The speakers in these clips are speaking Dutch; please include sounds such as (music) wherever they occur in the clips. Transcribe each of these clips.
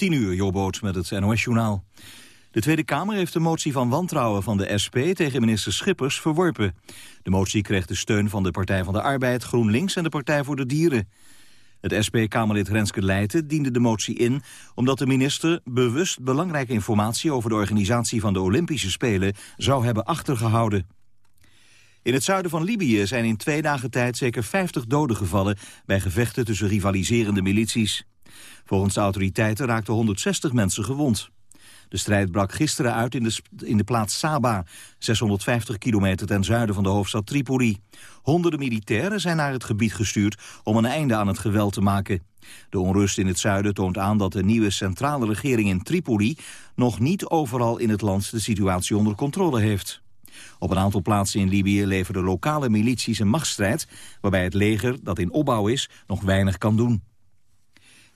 10 uur, Jobboot met het NOS-journaal. De Tweede Kamer heeft de motie van wantrouwen van de SP tegen minister Schippers verworpen. De motie kreeg de steun van de Partij van de Arbeid, GroenLinks en de Partij voor de Dieren. Het SP-Kamerlid Renske Leijten diende de motie in... omdat de minister bewust belangrijke informatie... over de organisatie van de Olympische Spelen zou hebben achtergehouden. In het zuiden van Libië zijn in twee dagen tijd zeker 50 doden gevallen... bij gevechten tussen rivaliserende milities. Volgens de autoriteiten raakten 160 mensen gewond. De strijd brak gisteren uit in de, in de plaats Saba, 650 kilometer ten zuiden van de hoofdstad Tripoli. Honderden militairen zijn naar het gebied gestuurd om een einde aan het geweld te maken. De onrust in het zuiden toont aan dat de nieuwe centrale regering in Tripoli nog niet overal in het land de situatie onder controle heeft. Op een aantal plaatsen in Libië leveren lokale milities een machtsstrijd... waarbij het leger, dat in opbouw is, nog weinig kan doen.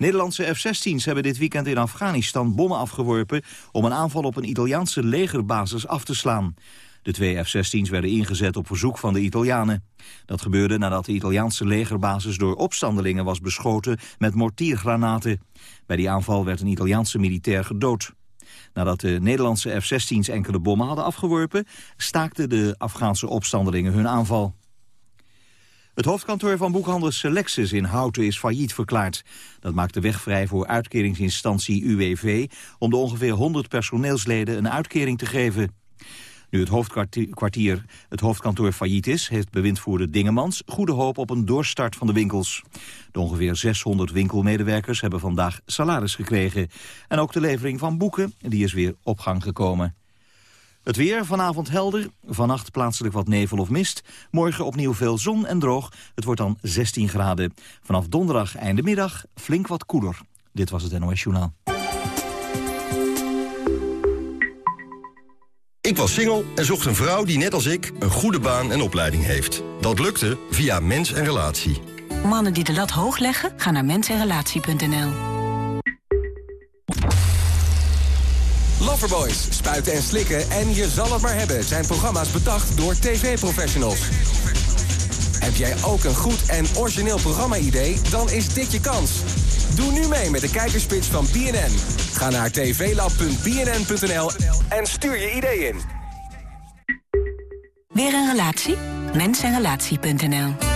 Nederlandse F-16's hebben dit weekend in Afghanistan bommen afgeworpen... om een aanval op een Italiaanse legerbasis af te slaan. De twee F-16's werden ingezet op verzoek van de Italianen. Dat gebeurde nadat de Italiaanse legerbasis door opstandelingen was beschoten met mortiergranaten. Bij die aanval werd een Italiaanse militair gedood. Nadat de Nederlandse F-16's enkele bommen hadden afgeworpen... staakten de Afghaanse opstandelingen hun aanval. Het hoofdkantoor van boekhandel Selectus in Houten is failliet verklaard. Dat maakt de weg vrij voor uitkeringsinstantie UWV... om de ongeveer 100 personeelsleden een uitkering te geven. Nu het hoofdkwartier, het hoofdkantoor failliet is... heeft bewindvoerder Dingemans goede hoop op een doorstart van de winkels. De ongeveer 600 winkelmedewerkers hebben vandaag salaris gekregen. En ook de levering van boeken die is weer op gang gekomen. Het weer vanavond helder, vannacht plaatselijk wat nevel of mist. Morgen opnieuw veel zon en droog. Het wordt dan 16 graden. Vanaf donderdag einde middag flink wat koeler. Dit was het NOS Journaal. Ik was single en zocht een vrouw die net als ik een goede baan en opleiding heeft. Dat lukte via Mens en Relatie. Mannen die de lat hoog leggen, gaan naar mensenrelatie.nl. Spuiten en slikken en je zal het maar hebben... zijn programma's bedacht door tv-professionals. Heb jij ook een goed en origineel programma-idee? Dan is dit je kans. Doe nu mee met de kijkerspits van BNN. Ga naar tvlab.bnn.nl en stuur je idee in. Weer een relatie? Mensenrelatie.nl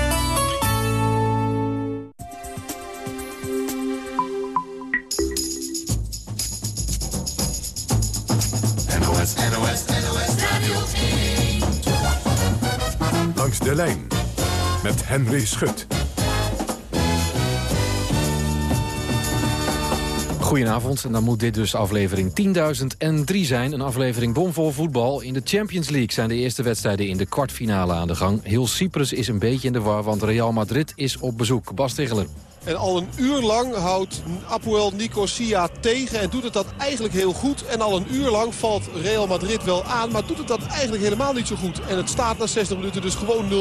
de lijn met Henry Schut. Goedenavond, en dan moet dit dus aflevering 10.003 zijn. Een aflevering bomvol voetbal. In de Champions League zijn de eerste wedstrijden in de kwartfinale aan de gang. Heel Cyprus is een beetje in de war, want Real Madrid is op bezoek. Bas Tegeler. En al een uur lang houdt Apoel Nicosia tegen en doet het dat eigenlijk heel goed. En al een uur lang valt Real Madrid wel aan, maar doet het dat eigenlijk helemaal niet zo goed. En het staat na 60 minuten dus gewoon 0-0.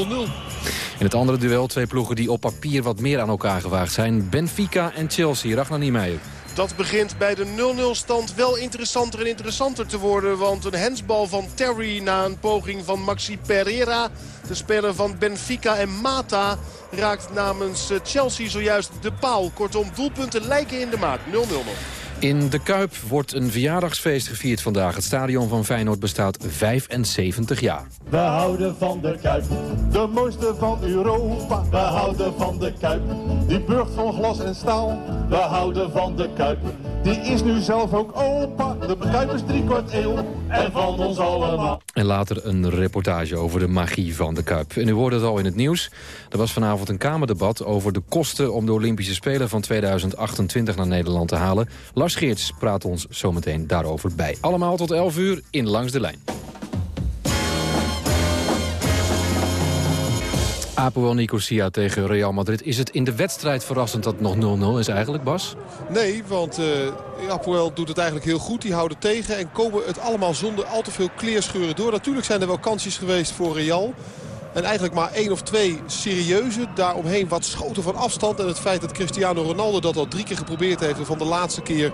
In het andere duel twee ploegen die op papier wat meer aan elkaar gewaagd zijn. Benfica en Chelsea. Ragnar Niemeyer. Dat begint bij de 0-0 stand wel interessanter en interessanter te worden. Want een hensbal van Terry na een poging van Maxi Pereira. De speler van Benfica en Mata raakt namens Chelsea zojuist de paal. Kortom, doelpunten lijken in de maat. 0-0 nog. In de Kuip wordt een verjaardagsfeest gevierd vandaag. Het stadion van Feyenoord bestaat 75 jaar. We houden van de Kuip, de mooiste van Europa. We houden van de Kuip, die burgt van glas en staal. We houden van de Kuip, die is nu zelf ook opa. De Kuip is drie kwart eeuw en van ons allemaal. En later een reportage over de magie van de Kuip. En u hoorde het al in het nieuws. Er was vanavond een Kamerdebat over de kosten om de Olympische Spelen van 2028 naar Nederland te halen. Lars Geerts praat ons zometeen daarover bij. Allemaal tot 11 uur in Langs de Lijn. Apoel Nicosia tegen Real Madrid. Is het in de wedstrijd verrassend dat het nog 0-0 is eigenlijk, Bas? Nee, want uh, Apoel doet het eigenlijk heel goed. Die houden tegen en komen het allemaal zonder al te veel kleerscheuren door. Natuurlijk zijn er wel kansjes geweest voor Real. En eigenlijk maar één of twee serieuze. Daaromheen wat schoten van afstand. En het feit dat Cristiano Ronaldo dat al drie keer geprobeerd heeft. Van de laatste keer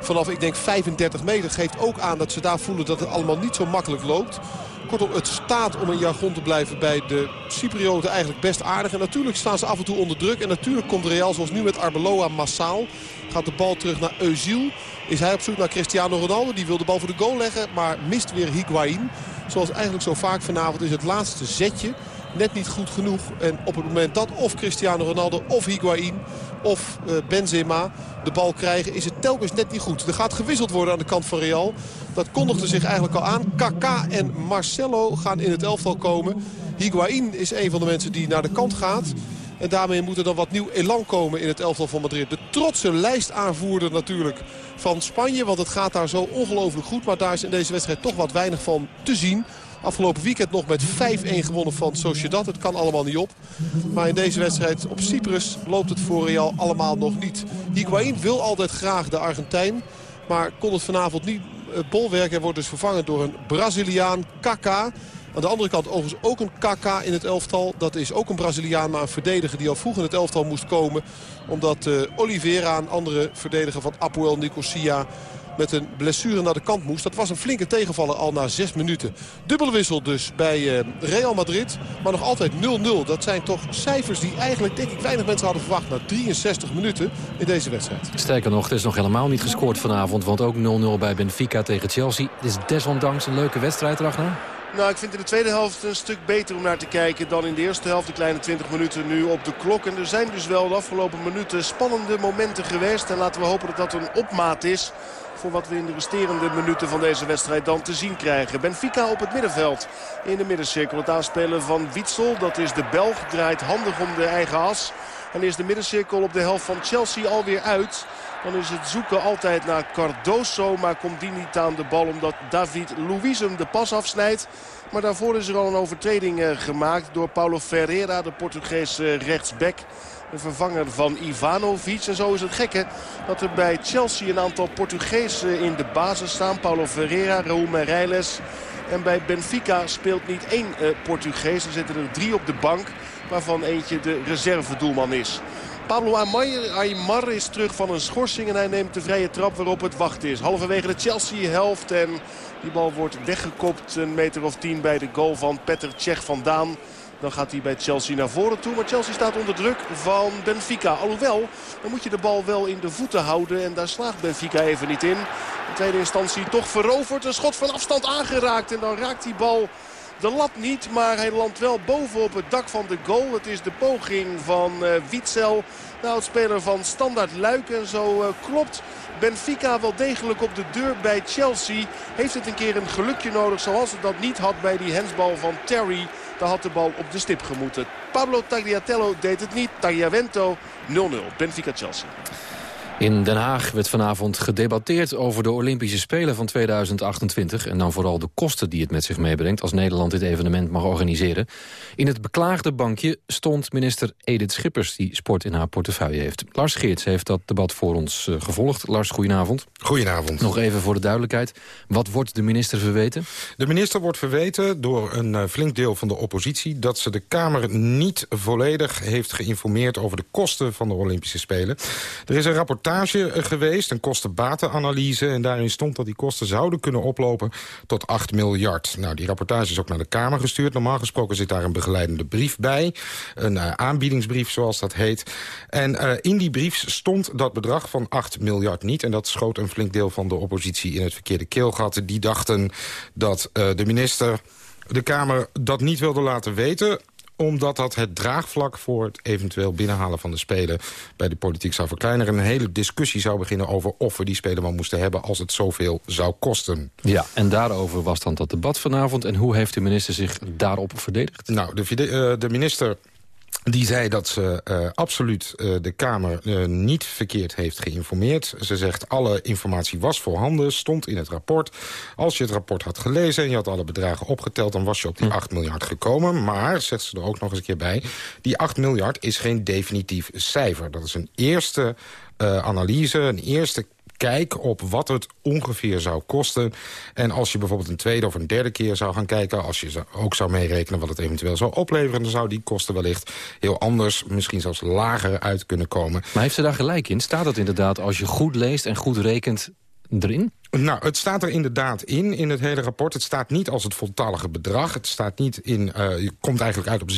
vanaf ik denk 35 meter geeft ook aan dat ze daar voelen dat het allemaal niet zo makkelijk loopt. Kortom, het staat om een jargon te blijven bij de Cyprioten eigenlijk best aardig. En natuurlijk staan ze af en toe onder druk. En natuurlijk komt Real zoals nu met Arbeloa massaal. Gaat de bal terug naar Eusiel. Is hij op zoek naar Cristiano Ronaldo. Die wil de bal voor de goal leggen, maar mist weer Higuain. Zoals eigenlijk zo vaak vanavond is het laatste zetje net niet goed genoeg. En op het moment dat of Cristiano Ronaldo of Higuain of uh, Benzema de bal krijgen... is het telkens net niet goed. Er gaat gewisseld worden aan de kant van Real. Dat kondigde zich eigenlijk al aan. Kaká en Marcelo gaan in het elftal komen. Higuain is een van de mensen die naar de kant gaat. En daarmee moet er dan wat nieuw elan komen in het elftal van Madrid. De trotse lijstaanvoerder natuurlijk van Spanje. Want het gaat daar zo ongelooflijk goed. Maar daar is in deze wedstrijd toch wat weinig van te zien. Afgelopen weekend nog met 5-1 gewonnen van Sociedad. Het kan allemaal niet op. Maar in deze wedstrijd op Cyprus loopt het voor Real allemaal nog niet. Higuain wil altijd graag de Argentijn. Maar kon het vanavond niet bolwerken. Hij wordt dus vervangen door een Braziliaan, Kaká. Aan de andere kant overigens ook een KK in het elftal. Dat is ook een Braziliaan, maar een verdediger die al vroeg in het elftal moest komen. Omdat uh, Oliveira, een andere verdediger van Apoel Nicosia met een blessure naar de kant moest. Dat was een flinke tegenvaller al na zes minuten. Dubbele wissel dus bij Real Madrid. Maar nog altijd 0-0. Dat zijn toch cijfers die eigenlijk denk ik weinig mensen hadden verwacht... na 63 minuten in deze wedstrijd. Sterker nog, er is nog helemaal niet gescoord vanavond. Want ook 0-0 bij Benfica tegen Chelsea. Het is desondanks een leuke wedstrijd, Ragnar. Nou, ik vind in de tweede helft een stuk beter om naar te kijken dan in de eerste helft. De kleine 20 minuten nu op de klok. En er zijn dus wel de afgelopen minuten spannende momenten geweest. En laten we hopen dat dat een opmaat is voor wat we in de resterende minuten van deze wedstrijd dan te zien krijgen. Benfica op het middenveld in de middencirkel. Het aanspelen van Witsel, dat is de Belg, draait handig om de eigen as. En is de middencirkel op de helft van Chelsea alweer uit. Dan is het zoeken altijd naar Cardoso. Maar komt die niet aan de bal omdat David Luiz hem de pas afsnijdt. Maar daarvoor is er al een overtreding gemaakt door Paulo Ferreira, de Portugese rechtsback. De vervanger van Ivanovic. En zo is het gekke dat er bij Chelsea een aantal Portugezen in de basis staan. Paulo Ferreira, Raúl Meireles. En bij Benfica speelt niet één uh, Portugees. Er zitten er drie op de bank. Waarvan eentje de reservedoelman is. Pablo Aymar is terug van een schorsing en hij neemt de vrije trap waarop het wachten is. Halverwege de Chelsea-helft en die bal wordt weggekopt een meter of tien bij de goal van Petter Cech vandaan. Dan gaat hij bij Chelsea naar voren toe. Maar Chelsea staat onder druk van Benfica. Alhoewel, dan moet je de bal wel in de voeten houden. En daar slaagt Benfica even niet in. In tweede instantie toch veroverd. Een schot van afstand aangeraakt. En dan raakt die bal de lat niet, maar hij landt wel boven op het dak van de goal. Het is de poging van uh, Witzel, de oudspeler van Standard Luik. En zo uh, klopt Benfica wel degelijk op de deur bij Chelsea. Heeft het een keer een gelukje nodig zoals het dat niet had bij die hensbal van Terry. Daar had de bal op de stip gemoeten. Pablo Tagliatello deed het niet. Tagliavento 0-0. Benfica-Chelsea. In Den Haag werd vanavond gedebatteerd over de Olympische Spelen van 2028... en dan vooral de kosten die het met zich meebrengt... als Nederland dit evenement mag organiseren. In het beklaagde bankje stond minister Edith Schippers... die sport in haar portefeuille heeft. Lars Geerts heeft dat debat voor ons uh, gevolgd. Lars, goedenavond. Goedenavond. Nog even voor de duidelijkheid. Wat wordt de minister verweten? De minister wordt verweten door een uh, flink deel van de oppositie... dat ze de Kamer niet volledig heeft geïnformeerd... over de kosten van de Olympische Spelen. Er is een rapport geweest, een kosten-batenanalyse... en daarin stond dat die kosten zouden kunnen oplopen tot 8 miljard. Nou, die rapportage is ook naar de Kamer gestuurd. Normaal gesproken zit daar een begeleidende brief bij. Een uh, aanbiedingsbrief, zoals dat heet. En uh, in die brief stond dat bedrag van 8 miljard niet. En dat schoot een flink deel van de oppositie in het verkeerde keelgat. Die dachten dat de minister de Kamer dat niet wilde laten weten omdat dat het draagvlak voor het eventueel binnenhalen van de Spelen... bij de politiek zou verkleinen. En een hele discussie zou beginnen over of we die Spelen wel moesten hebben... als het zoveel zou kosten. Ja, en daarover was dan dat debat vanavond. En hoe heeft de minister zich daarop verdedigd? Nou, de, de minister die zei dat ze uh, absoluut uh, de Kamer uh, niet verkeerd heeft geïnformeerd. Ze zegt alle informatie was voorhanden, stond in het rapport. Als je het rapport had gelezen en je had alle bedragen opgeteld... dan was je op die 8 miljard gekomen. Maar, zegt ze er ook nog eens een keer bij... die 8 miljard is geen definitief cijfer. Dat is een eerste analyse, een eerste kijk op wat het ongeveer zou kosten. En als je bijvoorbeeld een tweede of een derde keer zou gaan kijken... als je ook zou meerekenen wat het eventueel zou opleveren... dan zou die kosten wellicht heel anders, misschien zelfs lager uit kunnen komen. Maar heeft ze daar gelijk in? Staat dat inderdaad als je goed leest en goed rekent erin? Nou, het staat er inderdaad in, in het hele rapport. Het staat niet als het voltallige bedrag. Het staat niet in, uh, je komt eigenlijk uit op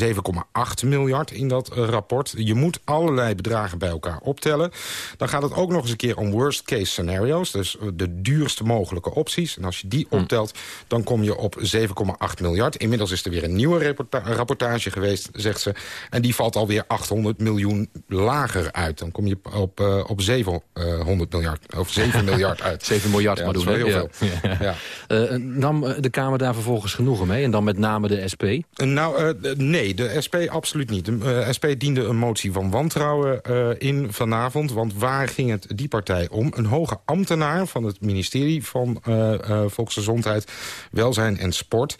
7,8 miljard in dat uh, rapport. Je moet allerlei bedragen bij elkaar optellen. Dan gaat het ook nog eens een keer om worst case scenario's. Dus uh, de duurste mogelijke opties. En als je die optelt, dan kom je op 7,8 miljard. Inmiddels is er weer een nieuwe rapportage geweest, zegt ze. En die valt alweer 800 miljoen lager uit. Dan kom je op, op 700 miljard, of 7 (laughs) miljard uit. 7 miljard ja, maar doen. heel ja. veel. Ja. Uh, nam de Kamer daar vervolgens genoegen mee? En dan met name de SP? Nou, uh, nee, de SP absoluut niet. De SP diende een motie van wantrouwen in vanavond. Want waar ging het die partij om? Een hoge ambtenaar van het ministerie van Volksgezondheid, Welzijn en Sport...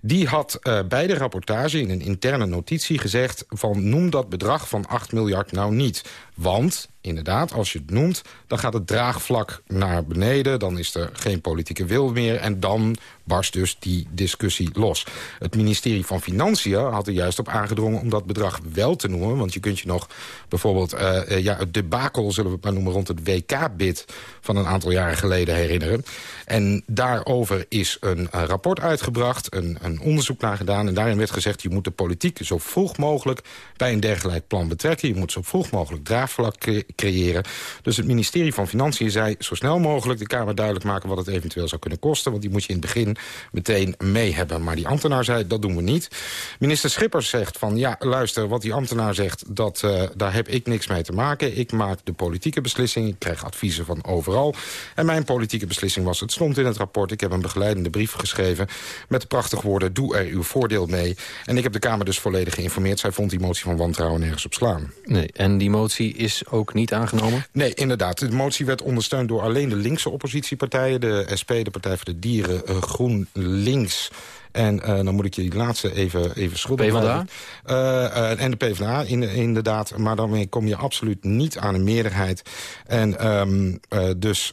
die had bij de rapportage in een interne notitie gezegd... van noem dat bedrag van 8 miljard nou niet. Want, inderdaad, als je het noemt, dan gaat het draagvlak naar beneden. Dan is er geen politieke wil meer. En dan barst dus die discussie los. Het ministerie van Financiën had er juist op aangedrongen om dat bedrag wel te noemen. Want je kunt je nog bijvoorbeeld uh, ja, het debakel, zullen we het maar noemen, rond het WK-bid van een aantal jaren geleden herinneren. En daarover is een, een rapport uitgebracht, een, een onderzoek naar gedaan. En daarin werd gezegd, je moet de politiek zo vroeg mogelijk bij een dergelijk plan betrekken. Je moet zo vroeg mogelijk draagvlak creëren. Dus het ministerie van Financiën zei zo snel mogelijk de Kamer duidelijk maken wat het eventueel zou kunnen kosten. Want die moet je in het begin meteen mee hebben. Maar die ambtenaar zei, dat doen we niet. Minister Schippers zegt van, ja, luister, wat die ambtenaar zegt... Dat, uh, daar heb ik niks mee te maken. Ik maak de politieke beslissing. Ik krijg adviezen van overal. En mijn politieke beslissing was, het stond in het rapport... ik heb een begeleidende brief geschreven met de prachtige woorden... doe er uw voordeel mee. En ik heb de Kamer dus volledig geïnformeerd. Zij vond die motie van wantrouwen nergens op slaan. Nee, en die motie is ook niet aangenomen? Nee, inderdaad. De motie werd ondersteund door alleen de linkse oppositiepartijen. De SP, de Partij voor de Dieren, uh, GroenLinks... En uh, dan moet ik je die laatste even, even schuldig PvdA? Uh, uh, en de PvdA, in, inderdaad. Maar daarmee kom je absoluut niet aan een meerderheid. En um, dus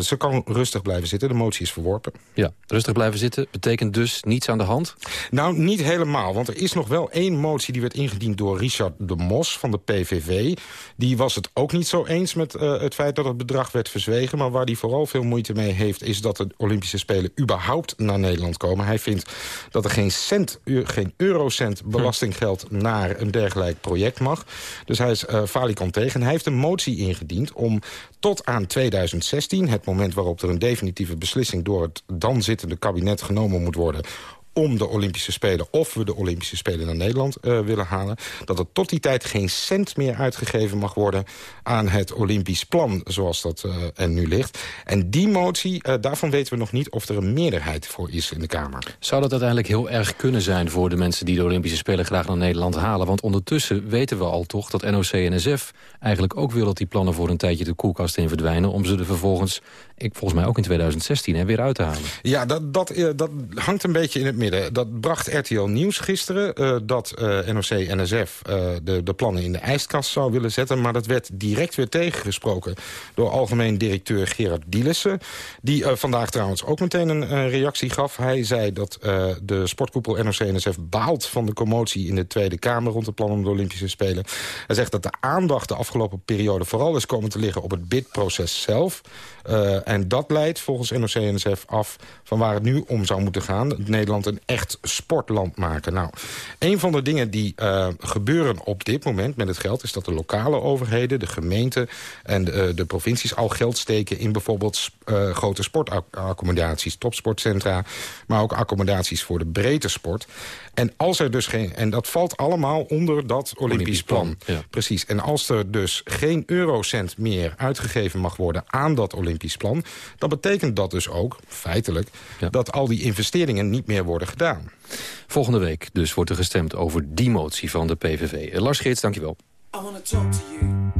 ze kan rustig blijven zitten. De motie is verworpen. Ja, rustig blijven zitten betekent dus niets aan de hand? Nou, niet helemaal. Want er is nog wel één motie die werd ingediend door Richard de Mos van de PVV. Die was het ook niet zo eens met het feit dat het bedrag werd verzwegen. Maar waar hij vooral veel moeite mee heeft... is dat de Olympische Spelen überhaupt naar Nederland komen. Hij vindt dat er geen cent, geen eurocent belastinggeld naar een dergelijk project mag. Dus hij is uh, falikant tegen. Hij heeft een motie ingediend om tot aan 2016, het moment waarop er een definitieve beslissing door het dan zittende kabinet genomen moet worden om de Olympische Spelen... of we de Olympische Spelen naar Nederland uh, willen halen... dat er tot die tijd geen cent meer uitgegeven mag worden... aan het Olympisch plan, zoals dat uh, er nu ligt. En die motie, uh, daarvan weten we nog niet of er een meerderheid voor is in de Kamer. Zou dat uiteindelijk heel erg kunnen zijn... voor de mensen die de Olympische Spelen graag naar Nederland halen? Want ondertussen weten we al toch dat NOC-NSF eigenlijk ook wil... dat die plannen voor een tijdje de koelkast in verdwijnen... om ze er vervolgens, ik, volgens mij ook in 2016, hè, weer uit te halen. Ja, dat, dat, dat hangt een beetje in het midden. Dat bracht RTL Nieuws gisteren, uh, dat uh, NOC-NSF de, de plannen in de ijskast zou willen zetten. Maar dat werd direct weer tegengesproken door algemeen directeur Gerard Dielissen. Die vandaag trouwens ook meteen een reactie gaf. Hij zei dat de sportkoepel NOC-NSF baalt van de commotie in de Tweede Kamer rond de plannen om de Olympische Spelen. Hij zegt dat de aandacht de afgelopen periode vooral is komen te liggen op het bidproces zelf. En dat leidt volgens NOC-NSF af van waar het nu om zou moeten gaan. Nederland een echt sportland maken. Nou, een van de dingen die uh, gebeuren op dit moment met het geld... is dat de lokale overheden, de gemeenten en de, uh, de provincies... al geld steken in bijvoorbeeld grote sportaccommodaties, topsportcentra... maar ook accommodaties voor de breedte sport. En als er dus geen. En dat valt allemaal onder dat Olympisch, Olympisch plan. plan. Ja. Precies. En als er dus geen eurocent meer uitgegeven mag worden aan dat Olympisch plan, dan betekent dat dus ook, feitelijk, ja. dat al die investeringen niet meer worden gedaan. Volgende week dus wordt er gestemd over die motie van de PVV. Lars Geerts, dankjewel. I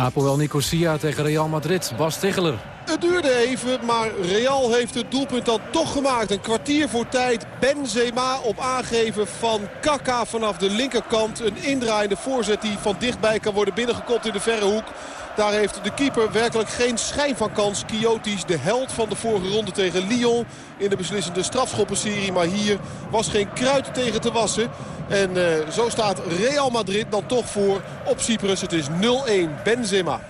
Apoel Nicosia tegen Real Madrid. Bas Tegeler. Het duurde even, maar Real heeft het doelpunt dan toch gemaakt. Een kwartier voor tijd. Benzema op aangeven van Kaka vanaf de linkerkant. Een indraaiende voorzet die van dichtbij kan worden binnengekopt in de verre hoek. Daar heeft de keeper werkelijk geen schijn van kans. Kiotis, de held van de vorige ronde tegen Lyon in de beslissende strafschoppenserie. Maar hier was geen kruid tegen te wassen. En eh, zo staat Real Madrid dan toch voor op Cyprus. Het is 0-1 Benzema.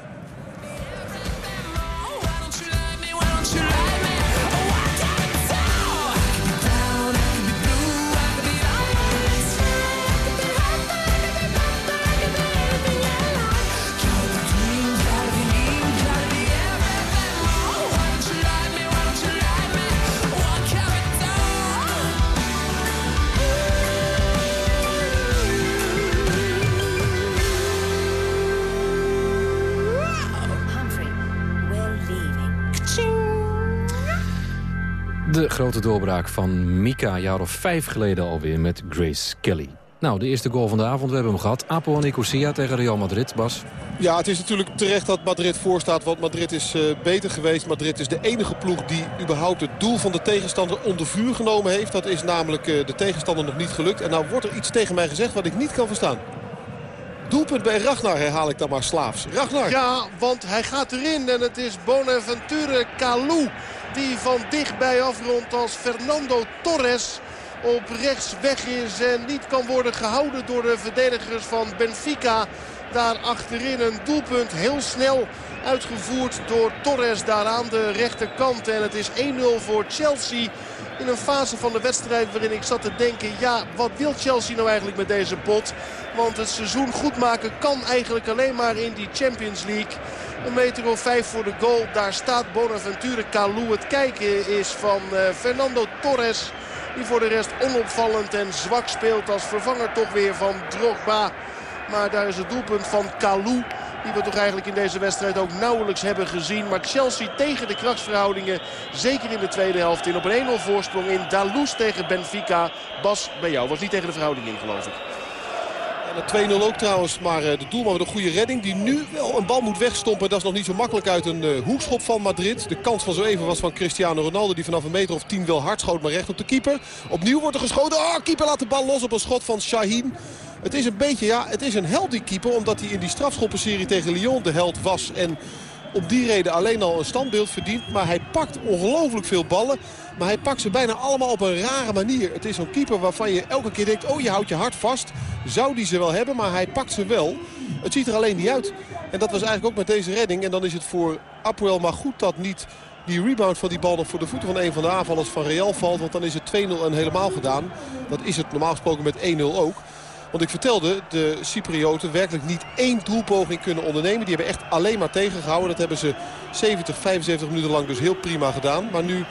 Grote doorbraak van Mika, een jaar of vijf geleden alweer met Grace Kelly. Nou, de eerste goal van de avond, we hebben hem gehad. Apo en Nicosia tegen Real Madrid, Bas. Ja, het is natuurlijk terecht dat Madrid voorstaat. Want Madrid is eh, beter geweest. Madrid is de enige ploeg die überhaupt het doel van de tegenstander onder vuur genomen heeft. Dat is namelijk eh, de tegenstander nog niet gelukt. En nou wordt er iets tegen mij gezegd wat ik niet kan verstaan. Doelpunt bij Ragnar herhaal ik dan maar slaafs. Ragnar. Ja, want hij gaat erin en het is Bonaventure Calou die van dichtbij afrondt als Fernando Torres op rechts weg is en niet kan worden gehouden door de verdedigers van Benfica. Daar achterin een doelpunt heel snel uitgevoerd door Torres daar aan de rechterkant. En het is 1-0 voor Chelsea in een fase van de wedstrijd waarin ik zat te denken... ja, wat wil Chelsea nou eigenlijk met deze pot? Want het seizoen goed maken kan eigenlijk alleen maar in die Champions League. Een meter of vijf voor de goal. Daar staat Bonaventure Calou. Het kijken is van eh, Fernando Torres. Die voor de rest onopvallend en zwak speelt als vervanger toch weer van Drogba. Maar daar is het doelpunt van Calou. Die we toch eigenlijk in deze wedstrijd ook nauwelijks hebben gezien. Maar Chelsea tegen de krachtsverhoudingen. Zeker in de tweede helft in. Op een 1-0 voorsprong in Dalous tegen Benfica. Bas, bij jou. Was niet tegen de verhouding in geloof ik. En een 2-0 ook trouwens, maar eh, de doelman met een goede redding. Die nu wel een bal moet wegstompen. Dat is nog niet zo makkelijk uit een eh, hoekschop van Madrid. De kans van zo even was van Cristiano Ronaldo. Die vanaf een meter of 10 wel hard schoot, maar recht op de keeper. Opnieuw wordt er geschoten. Oh, keeper laat de bal los op een schot van Shaheen. Het is een beetje, ja, het is een held die keeper. Omdat hij in die strafschoppenserie tegen Lyon de held was. En op die reden alleen al een standbeeld verdient. Maar hij pakt ongelooflijk veel ballen. Maar hij pakt ze bijna allemaal op een rare manier. Het is zo'n keeper waarvan je elke keer denkt... oh, je houdt je hart vast. Zou die ze wel hebben, maar hij pakt ze wel. Het ziet er alleen niet uit. En dat was eigenlijk ook met deze redding. En dan is het voor Apoel maar goed dat niet die rebound van die bal nog voor de voeten van een van de aanvallers van Real valt. Want dan is het 2-0 en helemaal gedaan. Dat is het normaal gesproken met 1-0 ook. Want ik vertelde, de Cyprioten werkelijk niet één doelpoging kunnen ondernemen. Die hebben echt alleen maar tegengehouden. Dat hebben ze 70, 75 minuten lang dus heel prima gedaan. Maar nu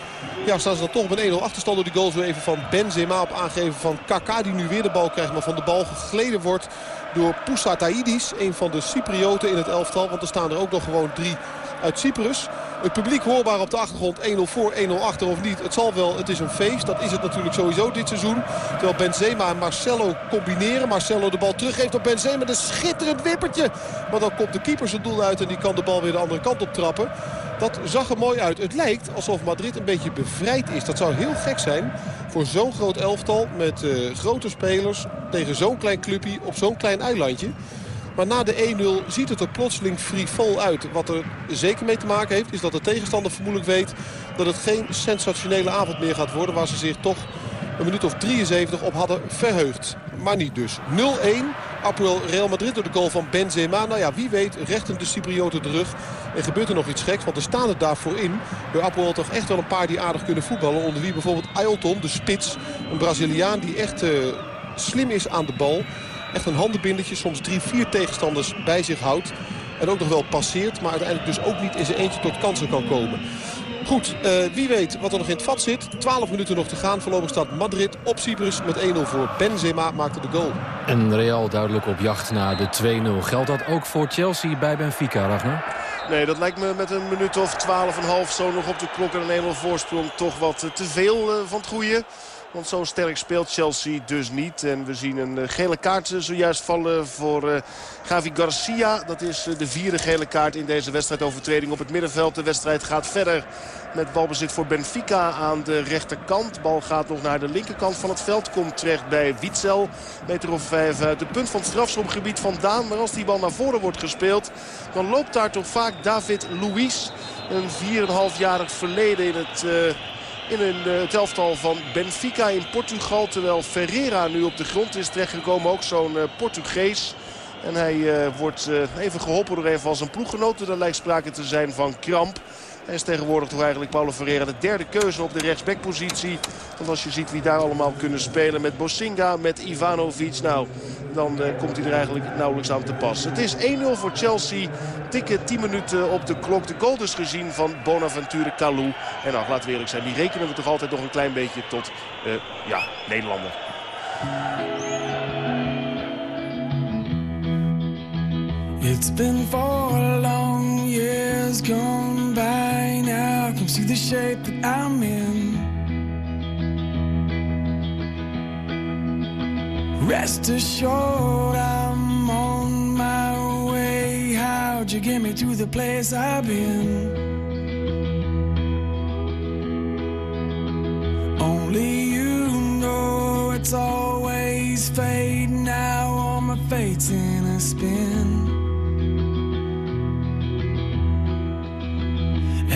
ja, staan ze dan toch op een 1-0 achterstand door die goal zo even van Benzema op aangeven van Kaka. Die nu weer de bal krijgt, maar van de bal gegleden wordt door Poussa Taidis. Een van de Cyprioten in het elftal. Want er staan er ook nog gewoon drie uit Cyprus. Het publiek hoorbaar op de achtergrond 1-0 voor, 1-0 achter of niet. Het zal wel, het is een feest. Dat is het natuurlijk sowieso dit seizoen. Terwijl Benzema en Marcelo combineren. Marcelo de bal teruggeeft op Benzema een schitterend wippertje. Maar dan komt de keeper zijn doel uit en die kan de bal weer de andere kant op trappen. Dat zag er mooi uit. Het lijkt alsof Madrid een beetje bevrijd is. Dat zou heel gek zijn voor zo'n groot elftal met eh, grote spelers... tegen zo'n klein clubje op zo'n klein eilandje. Maar na de 1-0 ziet het er plotseling frivol uit. Wat er zeker mee te maken heeft is dat de tegenstander vermoedelijk weet... dat het geen sensationele avond meer gaat worden... waar ze zich toch een minuut of 73 op hadden verheugd. Maar niet dus. 0-1. Apoel Real Madrid door de goal van Benzema. Nou ja, wie weet rechten de Cyprioten de rug. En gebeurt er nog iets geks, want er staan er daarvoor in. Bij Apoel toch echt wel een paar die aardig kunnen voetballen. Onder wie bijvoorbeeld Ailton, de spits. Een Braziliaan die echt eh, slim is aan de bal. Echt een handenbindertje, soms drie, vier tegenstanders bij zich houdt. En ook nog wel passeert, maar uiteindelijk dus ook niet in zijn eentje tot kansen kan komen. Goed, eh, wie weet wat er nog in het vat zit. 12 minuten nog te gaan. Voorlopig staat Madrid op Cyprus met 1-0 voor. Benzema maakte de goal. En Real duidelijk op jacht naar de 2-0. Geldt dat ook voor Chelsea bij Benfica, Ragnar? Nee, dat lijkt me met een minuut of 12,5 zo nog op de klok en een 1-0 voorsprong toch wat te veel eh, van het goede. Want zo sterk speelt Chelsea dus niet. En we zien een eh, gele kaart eh, zojuist vallen voor eh, Gavi Garcia. Dat is eh, de vierde gele kaart in deze wedstrijdovertreding op het middenveld. De wedstrijd gaat verder met balbezit voor Benfica aan de rechterkant. Bal gaat nog naar de linkerkant van het veld. Komt terecht bij Witzel. Meter of vijf uit de punt van het strafschopgebied vandaan. Maar als die bal naar voren wordt gespeeld... dan loopt daar toch vaak David Luiz. Een 4,5-jarig verleden in het... eh, in een, eh, het elftal van Benfica in Portugal. Terwijl Ferreira nu op de grond is terechtgekomen. Ook zo'n eh, Portugees. En hij eh, wordt even geholpen door een van zijn ploeggenoten. Er lijkt sprake te zijn van kramp. Hij is tegenwoordig toch eigenlijk Paulo Ferreira de derde keuze op de rechtsbackpositie. Want als je ziet wie daar allemaal kunnen spelen met Bosinga, met Ivanovic. Nou, dan eh, komt hij er eigenlijk nauwelijks aan te pas. Het is 1-0 voor Chelsea. Tikke 10 minuten op de klok. De goal dus gezien van Bonaventure Kalou. En nou, laten we eerlijk zijn, die rekenen we toch altijd nog een klein beetje tot, eh, ja, Nederlander. It's been four long years gone by now. Can see the shape that I'm in. Rest assured, I'm on my way. How'd you get me to the place I've been? Only you know it's always fate now. All my fate's in a spin.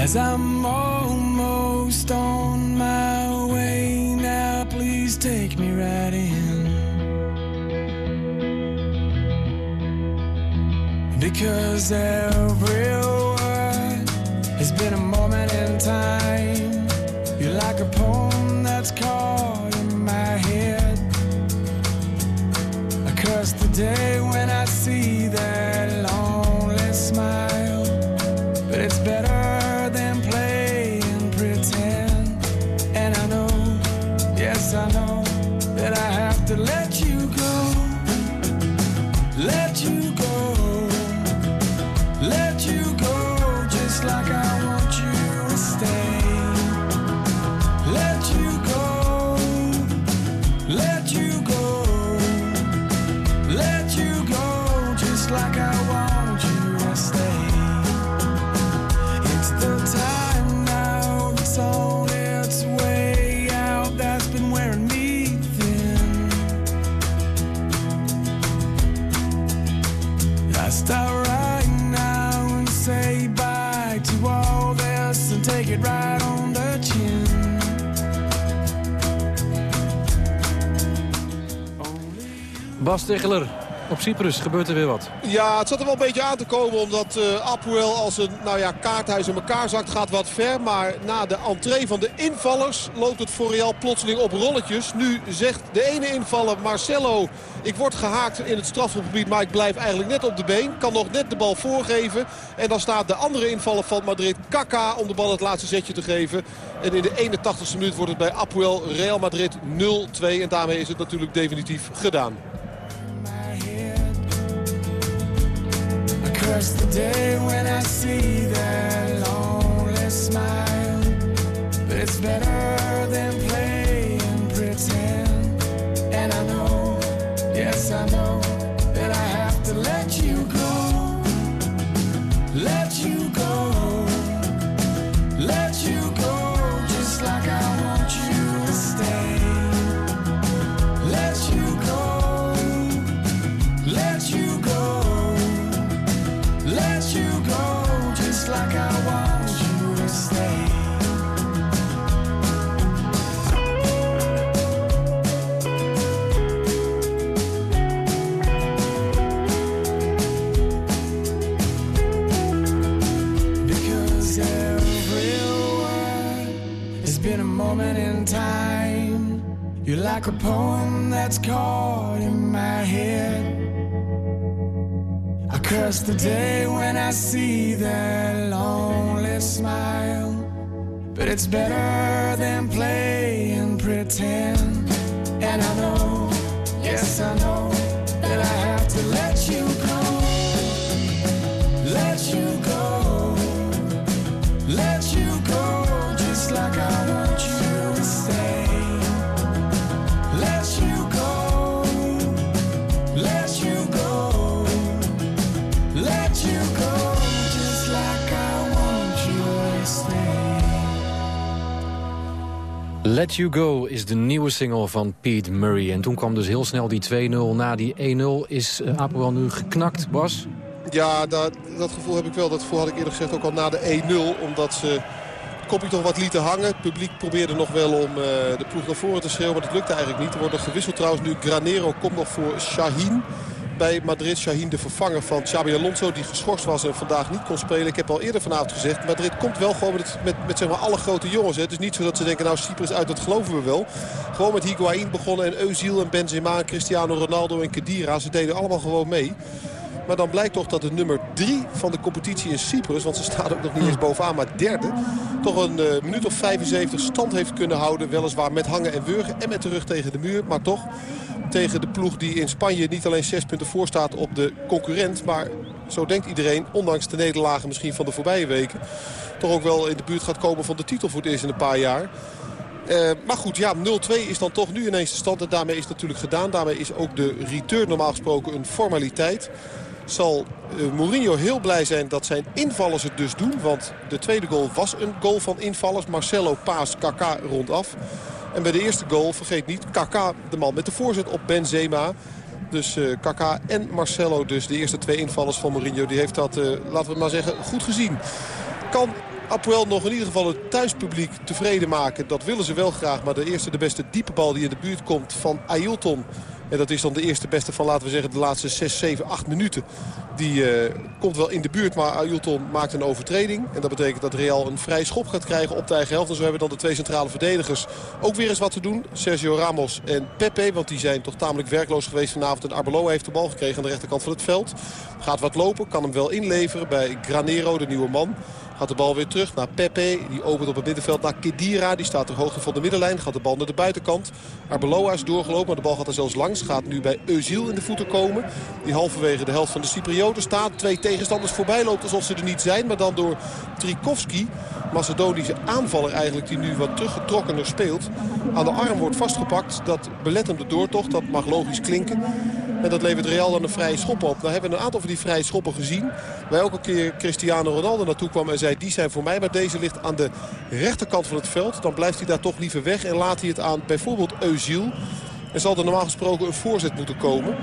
As I'm almost on my way now, please take me right in. Because every word has been a moment in time. You're like a poem that's caught in my head. I curse the day Bas op Cyprus gebeurt er weer wat. Ja, het zat er wel een beetje aan te komen omdat uh, Apoel als een nou ja, kaarthuis in elkaar zakt gaat wat ver. Maar na de entree van de invallers loopt het voor Real plotseling op rolletjes. Nu zegt de ene invaller Marcelo, ik word gehaakt in het strafgebied, maar ik blijf eigenlijk net op de been. Kan nog net de bal voorgeven. En dan staat de andere invaller van Madrid, Kaka, om de bal het laatste zetje te geven. En in de 81ste minuut wordt het bij Apoel Real Madrid 0-2. En daarmee is het natuurlijk definitief gedaan. Curse the day when I see that lonely smile. It's better than playing pretend. And I know, yes, I know like a poem that's caught in my head. I curse the day when I see that lonely smile. But it's better than playing pretend. And I know, yes, I know Let You Go is de nieuwe single van Pete Murray. En toen kwam dus heel snel die 2-0 na die 1-0. Is uh, nu geknakt, Bas? Ja, dat, dat gevoel heb ik wel. Dat gevoel had ik eerder gezegd ook al na de 1-0. Omdat ze het kopje toch wat lieten hangen. Het publiek probeerde nog wel om eh, de ploeg naar voren te schreeuwen. Maar dat lukte eigenlijk niet. Er wordt gewisseld trouwens. Nu Granero komt nog voor Shaheen bij Madrid. Shaheen de vervanger van Xabi Alonso die geschorst was en vandaag niet kon spelen. Ik heb al eerder vanavond gezegd, Madrid komt wel gewoon met, met, zeg maar alle grote jongens. Hè. Het is niet zo dat ze denken, nou Cyprus uit, dat geloven we wel. Gewoon met Higuain begonnen en Özil en Benzema en Cristiano Ronaldo en Kedira. Ze deden allemaal gewoon mee. Maar dan blijkt toch dat de nummer 3 van de competitie in Cyprus... want ze staan ook nog niet eens bovenaan, maar derde... toch een uh, minuut of 75 stand heeft kunnen houden. Weliswaar met hangen en wurgen en met de rug tegen de muur. Maar toch tegen de ploeg die in Spanje niet alleen 6 punten voor staat op de concurrent... maar zo denkt iedereen, ondanks de nederlagen misschien van de voorbije weken... toch ook wel in de buurt gaat komen van de titel voor het eerst in een paar jaar... Uh, maar goed, ja, 0-2 is dan toch nu ineens de stand. En daarmee is het natuurlijk gedaan. Daarmee is ook de return normaal gesproken een formaliteit zal uh, Mourinho heel blij zijn dat zijn invallers het dus doen. Want de tweede goal was een goal van invallers. Marcelo paas Kaka rondaf. En bij de eerste goal, vergeet niet, Kaka de man met de voorzet op Benzema. Dus uh, Kaka en Marcelo dus, de eerste twee invallers van Mourinho. Die heeft dat, uh, laten we maar zeggen, goed gezien. Kan Apoel nog in ieder geval het thuispubliek tevreden maken. Dat willen ze wel graag. Maar de eerste, de beste diepe bal die in de buurt komt van Ailton... En dat is dan de eerste beste van, laten we zeggen, de laatste 6, 7, 8 minuten. Die uh, komt wel in de buurt, maar Ailton maakt een overtreding. En dat betekent dat Real een vrije schop gaat krijgen op de eigen helft. En zo hebben dan de twee centrale verdedigers ook weer eens wat te doen. Sergio Ramos en Pepe, want die zijn toch tamelijk werkloos geweest vanavond. En Arbeloa heeft de bal gekregen aan de rechterkant van het veld. Gaat wat lopen, kan hem wel inleveren bij Granero, de nieuwe man. Gaat de bal weer terug naar Pepe. Die opent op het middenveld naar Kedira. Die staat ter hoogte van de middenlijn. Gaat de bal naar de buitenkant. Arbeloa is doorgelopen. Maar de bal gaat er zelfs langs. Gaat nu bij Eusiel in de voeten komen. Die halverwege de helft van de Cyprioten staat. Twee tegenstanders voorbij loopt alsof ze er niet zijn. Maar dan door Trikovski. Macedonische aanvaller eigenlijk. Die nu wat teruggetrokkener speelt. Aan de arm wordt vastgepakt. Dat belet hem de doortocht. Dat mag logisch klinken. En dat levert Real dan een vrije schop op. Nou hebben we een aantal van die vrije schoppen gezien. Waar elke keer Cristiano Ronaldo naartoe kwam en zei... die zijn voor mij, maar deze ligt aan de rechterkant van het veld. Dan blijft hij daar toch liever weg en laat hij het aan bijvoorbeeld Eusiel. En zal er normaal gesproken een voorzet moeten komen.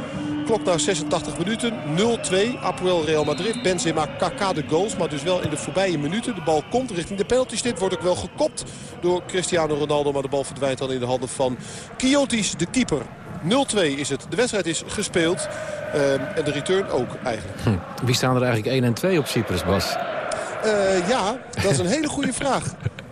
Klok naar 86 minuten, 0-2. Apoel Real Madrid, Benzema, Kaka de goals. Maar dus wel in de voorbije minuten. De bal komt richting de penaltystip. Wordt ook wel gekopt door Cristiano Ronaldo. Maar de bal verdwijnt dan in de handen van Kiotis, de keeper. 0-2 is het. De wedstrijd is gespeeld. Um, en de return ook eigenlijk. Hm. Wie staan er eigenlijk 1 en 2 op Cyprus, Bas? Uh, ja, dat is een hele goede vraag.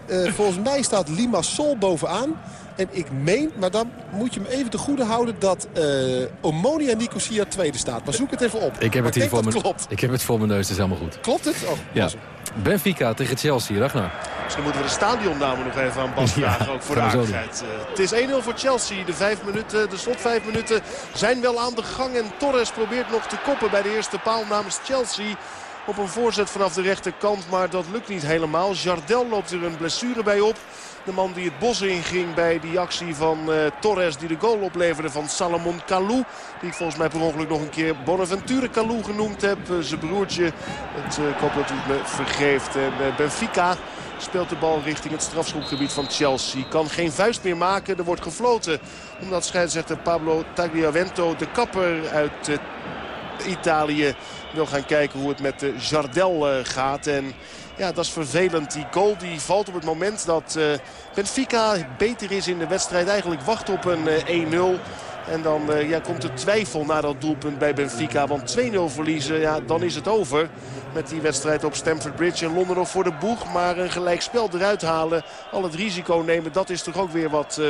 Uh, (laughs) volgens mij staat Limassol bovenaan. En ik meen, maar dan moet je me even te goede houden... dat uh, Omonia Nicosia tweede staat. Maar zoek het even op. Ik heb, het, hier voor mijn, klopt. ik heb het voor mijn neus, dat is helemaal goed. Klopt het? Oh, ja. Benfica tegen Chelsea, Ragnar. Misschien moeten we de stadionnamen nog even aan Bas (laughs) vragen, ja, ook voor de aardigheid. Uh, het is 1-0 voor Chelsea. De, vijf minuten, de slot vijf minuten zijn wel aan de gang. En Torres probeert nog te koppen bij de eerste paal namens Chelsea op een voorzet vanaf de rechterkant. Maar dat lukt niet helemaal. Jardel loopt er een blessure bij op. De man die het bos inging bij die actie van uh, Torres die de goal opleverde van Salomon Kalou. Die ik volgens mij per ongeluk nog een keer Bonaventure Kalou genoemd heb. Uh, zijn broertje. Het, uh, ik hoop dat u het me vergeeft. Benfica speelt de bal richting het strafschopgebied van Chelsea. Kan geen vuist meer maken. Er wordt gefloten. Omdat scheidsrechter Pablo Tagliavento de kapper uit Italië wil gaan kijken hoe het met de Jardel eh, gaat. En ja, dat is vervelend. Die goal die valt op het moment dat eh, Benfica beter is in de wedstrijd. Eigenlijk wacht op een eh, 1-0. En dan eh, ja, komt de twijfel naar dat doelpunt bij Benfica. Want 2-0 verliezen, ja, dan is het over. Met die wedstrijd op Stamford Bridge in Londen nog voor de boeg. Maar een gelijkspel eruit halen, al het risico nemen... dat is toch ook weer wat eh,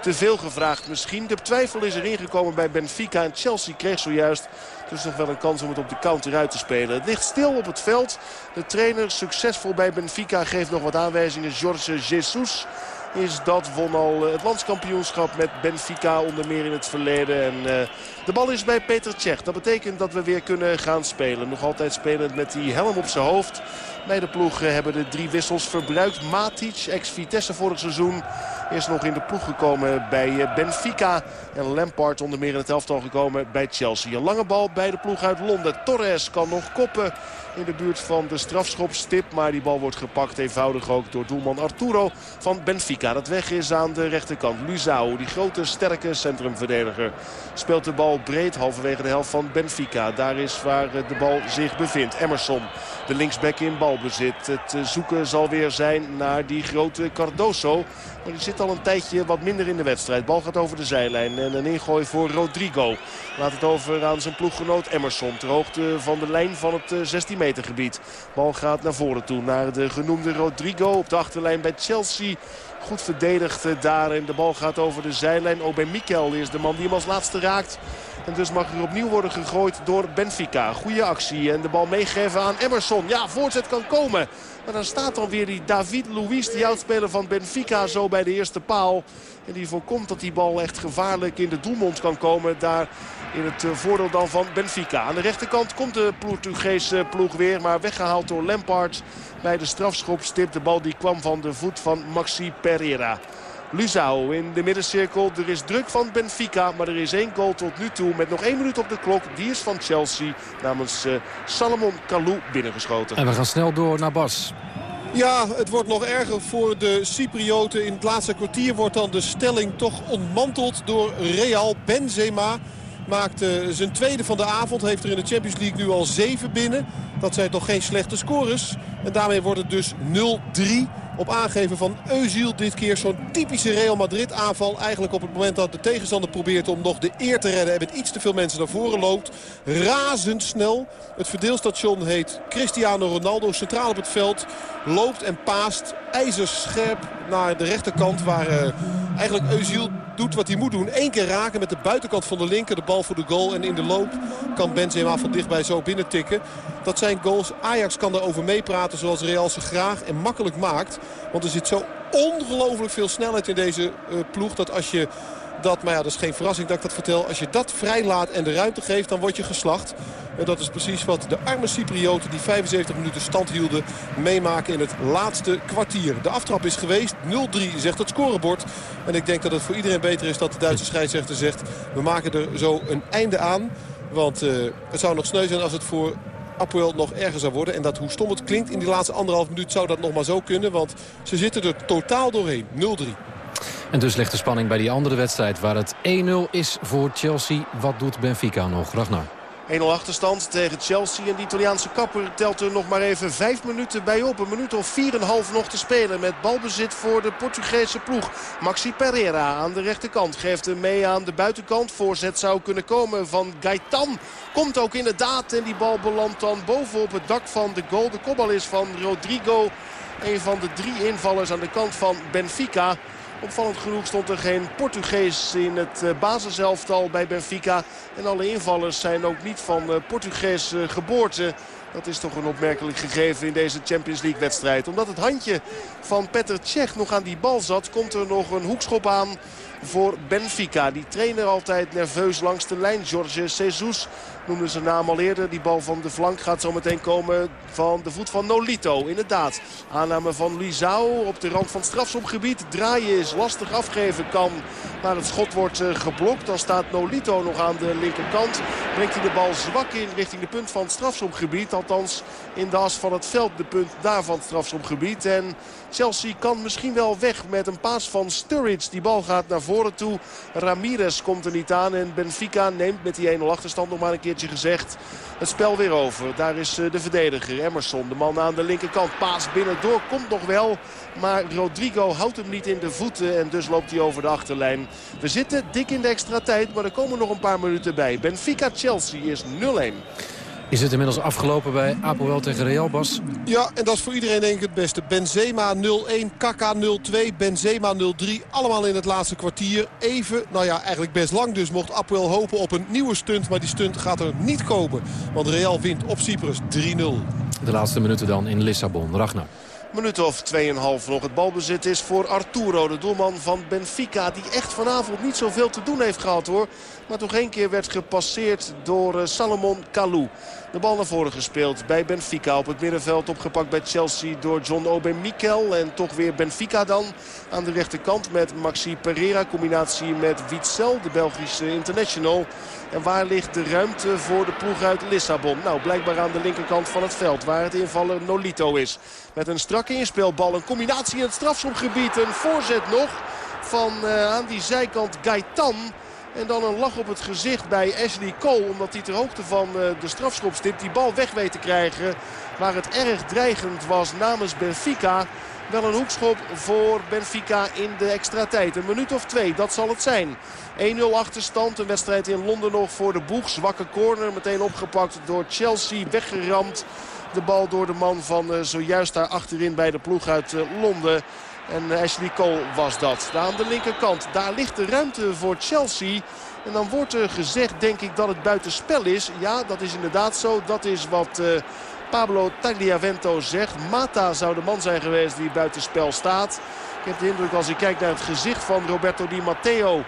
te veel gevraagd misschien. De twijfel is erin gekomen bij Benfica. En Chelsea kreeg zojuist dus nog wel een kans om het op de counter uit te spelen. Het ligt stil op het veld. De trainer succesvol bij Benfica geeft nog wat aanwijzingen. Jorge Jesus is dat. Won al eh, het landskampioenschap met Benfica onder meer in het verleden. En uh, de bal is bij Peter Cech. Dat betekent dat we weer kunnen gaan spelen. Nog altijd spelend met die helm op zijn hoofd. Bij de ploeg eh, hebben de drie wissels verbruikt. Matic, ex-Vitesse vorig seizoen, is nog in de ploeg gekomen bij Benfica. En Lampard onder meer in het elftal gekomen bij Chelsea. Een lange bal bij de ploeg uit Londen. Torres kan nog koppen in de buurt van de strafschopstip. Maar die bal wordt gepakt eenvoudig ook door doelman Arturo van Benfica. Dat weg is aan de rechterkant. Luzao, die grote sterke centrumverdediger. Speelt de bal breed halverwege de helft van Benfica. Daar is waar de bal zich bevindt. Emerson, de linksback in balbezit. Het zoeken zal weer zijn naar die grote Cardoso. Maar die zit al een tijdje wat minder in de wedstrijd. Bal gaat over de zijlijn en een ingooi voor Rodrigo. Laat het over aan zijn ploeggenoot Emerson. Ter hoogte van de lijn van het 16 meter gebied. Bal gaat naar voren toe naar de genoemde Rodrigo op de achterlijn bij Chelsea. Goed verdedigd daar en de bal gaat over de zijlijn. Oben Mikel is de man die hem als laatste raakt. En dus mag er opnieuw worden gegooid door Benfica. Goede actie en de bal meegeven aan Emerson. Ja, voorzet kan komen. Maar dan staat dan weer die David Luiz, die oudspeler van Benfica, zo bij de eerste paal. En die voorkomt dat die bal echt gevaarlijk in de doelmond kan komen. Daar in het voordeel dan van Benfica. Aan de rechterkant komt de Portugese ploeg weer. Maar weggehaald door Lampard bij de strafschopstip. De bal die kwam van de voet van Maxi Pereira. Luzao in de middencirkel. Er is druk van Benfica, maar er is één goal tot nu toe. Met nog één minuut op de klok. Die is van Chelsea namens uh, Salomon Kalou binnengeschoten. En we gaan snel door naar Bas. Ja, het wordt nog erger voor de Cyprioten. In het laatste kwartier wordt dan de stelling toch ontmanteld door Real Benzema. Maakt zijn tweede van de avond. Heeft er in de Champions League nu al zeven binnen. Dat zijn toch geen slechte scores. En daarmee wordt het dus 0-3 op aangeven van Eusiel. Dit keer zo'n typische Real Madrid aanval. Eigenlijk op het moment dat de tegenstander probeert om nog de eer te redden. En met iets te veel mensen naar voren loopt. Razendsnel. Het verdeelstation heet Cristiano Ronaldo. Centraal op het veld. Loopt en paast ijzerscherp naar de rechterkant. Waar uh, eigenlijk Eusiel doet wat hij moet doen. Eén keer raken met de buitenkant van de linker. De bal voor de goal. En in de loop kan Benzema van dichtbij zo binnen tikken. Dat zijn goals. Ajax kan daarover meepraten zoals Real ze graag en makkelijk maakt. Want er zit zo ongelooflijk veel snelheid in deze uh, ploeg. Dat als je dat, maar ja, dat is geen verrassing dat ik dat vertel. Als je dat vrijlaat en de ruimte geeft, dan word je geslacht. En dat is precies wat de arme Cyprioten die 75 minuten stand hielden meemaken in het laatste kwartier. De aftrap is geweest. 0-3 zegt het scorebord. En ik denk dat het voor iedereen beter is dat de Duitse scheidsrechter zegt... we maken er zo een einde aan. Want uh, het zou nog sneu zijn als het voor Apoel nog erger zou worden. En dat hoe stom het klinkt in die laatste anderhalf minuut zou dat nog maar zo kunnen. Want ze zitten er totaal doorheen. 0-3. En dus ligt de spanning bij die andere wedstrijd waar het 1-0 is voor Chelsea. Wat doet Benfica nog? Ragnar. 1-0 achterstand tegen Chelsea. En die Italiaanse kapper telt er nog maar even 5 minuten bij op. Een minuut of 4,5 nog te spelen met balbezit voor de Portugese ploeg. Maxi Pereira aan de rechterkant geeft hem mee aan de buitenkant. Voorzet zou kunnen komen van Gaetan. Komt ook inderdaad en die bal belandt dan bovenop het dak van de goal. De kopbal is van Rodrigo. Een van de drie invallers aan de kant van Benfica. Opvallend genoeg stond er geen Portugees in het basiselftal bij Benfica. En alle invallers zijn ook niet van Portugees geboorte. Dat is toch een opmerkelijk gegeven in deze Champions League wedstrijd. Omdat het handje van Petr Cech nog aan die bal zat, komt er nog een hoekschop aan voor Benfica. Die trainer altijd nerveus langs de lijn. Jorge Jesus noemde zijn naam al eerder. Die bal van de flank gaat zo meteen komen van de voet van Nolito. Inderdaad, aanname van Lizao op de rand van het strafschopgebied. Draaien is lastig, afgeven kan. Maar het schot wordt geblokt. Dan staat Nolito nog aan de linkerkant. Brengt hij de bal zwak in richting de punt van het strafschopgebied. Althans in de as van het veld de punt daar van het strafschopgebied. En Chelsea kan misschien wel weg met een paas van Sturridge. Die bal gaat naar voren. toe. Ramirez komt er niet aan en Benfica neemt met die 1-0 achterstand nog maar een gezegd het spel weer over. Daar is eh, de verdediger Emerson, de man aan de linkerkant. Paas binnendoor, komt nog wel. Maar Rodrigo houdt hem niet in de voeten en dus loopt hij over de achterlijn. We zitten dik in de extra tijd, maar er komen nog een paar minuten bij. Benfica-Chelsea is 0-1. Is het inmiddels afgelopen bij Apoel tegen Real, Bas? Ja, en dat is voor iedereen denk ik het beste. Benzema 0-1, Kaka 0-2, Benzema 0-3. Allemaal in het laatste kwartier. Even, nou ja, eigenlijk best lang dus mocht Apoel hopen op een nieuwe stunt. Maar die stunt gaat er niet komen. Want Real wint op Cyprus 3-0. De laatste minuten dan in Lissabon. Ragnar. Minuut of 2,5 nog. Het balbezit is voor Arturo, de doelman van Benfica. Die echt vanavond niet zoveel te doen heeft gehad hoor. Maar toch één keer werd gepasseerd door eh, Salomon Kalou. De bal naar voren gespeeld bij Benfica. Op het middenveld opgepakt bij Chelsea door John Obe Mikel. En toch weer Benfica dan aan de rechterkant met Maxi Pereira. Combinatie met Witzel, de Belgische international. En waar ligt de ruimte voor de ploeg uit Lissabon? Nou, blijkbaar aan de linkerkant van het veld. Waar het invaller Nolito is. Met een strakke inspeelbal. Een combinatie in het strafschopgebied. Een voorzet nog van uh, aan die zijkant Gaetan. En dan een lach op het gezicht bij Ashley Cole. Omdat hij ter hoogte van uh, de strafschopstip die bal weg weet te krijgen. Waar het erg dreigend was namens Benfica. Wel een hoekschop voor Benfica in de extra tijd. Een minuut of twee, dat zal het zijn. 1-0 achterstand. Een wedstrijd in Londen nog voor de boeg. Zwakke corner meteen opgepakt door Chelsea. Weggeramd. De bal door de man van uh, zojuist daar achterin bij de ploeg uit uh, Londen. En Ashley Cole was dat. Daar aan de linkerkant. Daar ligt de ruimte voor Chelsea. En dan wordt er gezegd, denk ik, dat het buitenspel is. Ja, dat is inderdaad zo. Dat is wat Pablo Tagliavento zegt. Mata zou de man zijn geweest die buitenspel staat. Ik heb de indruk als ik kijk naar het gezicht van Roberto Di Matteo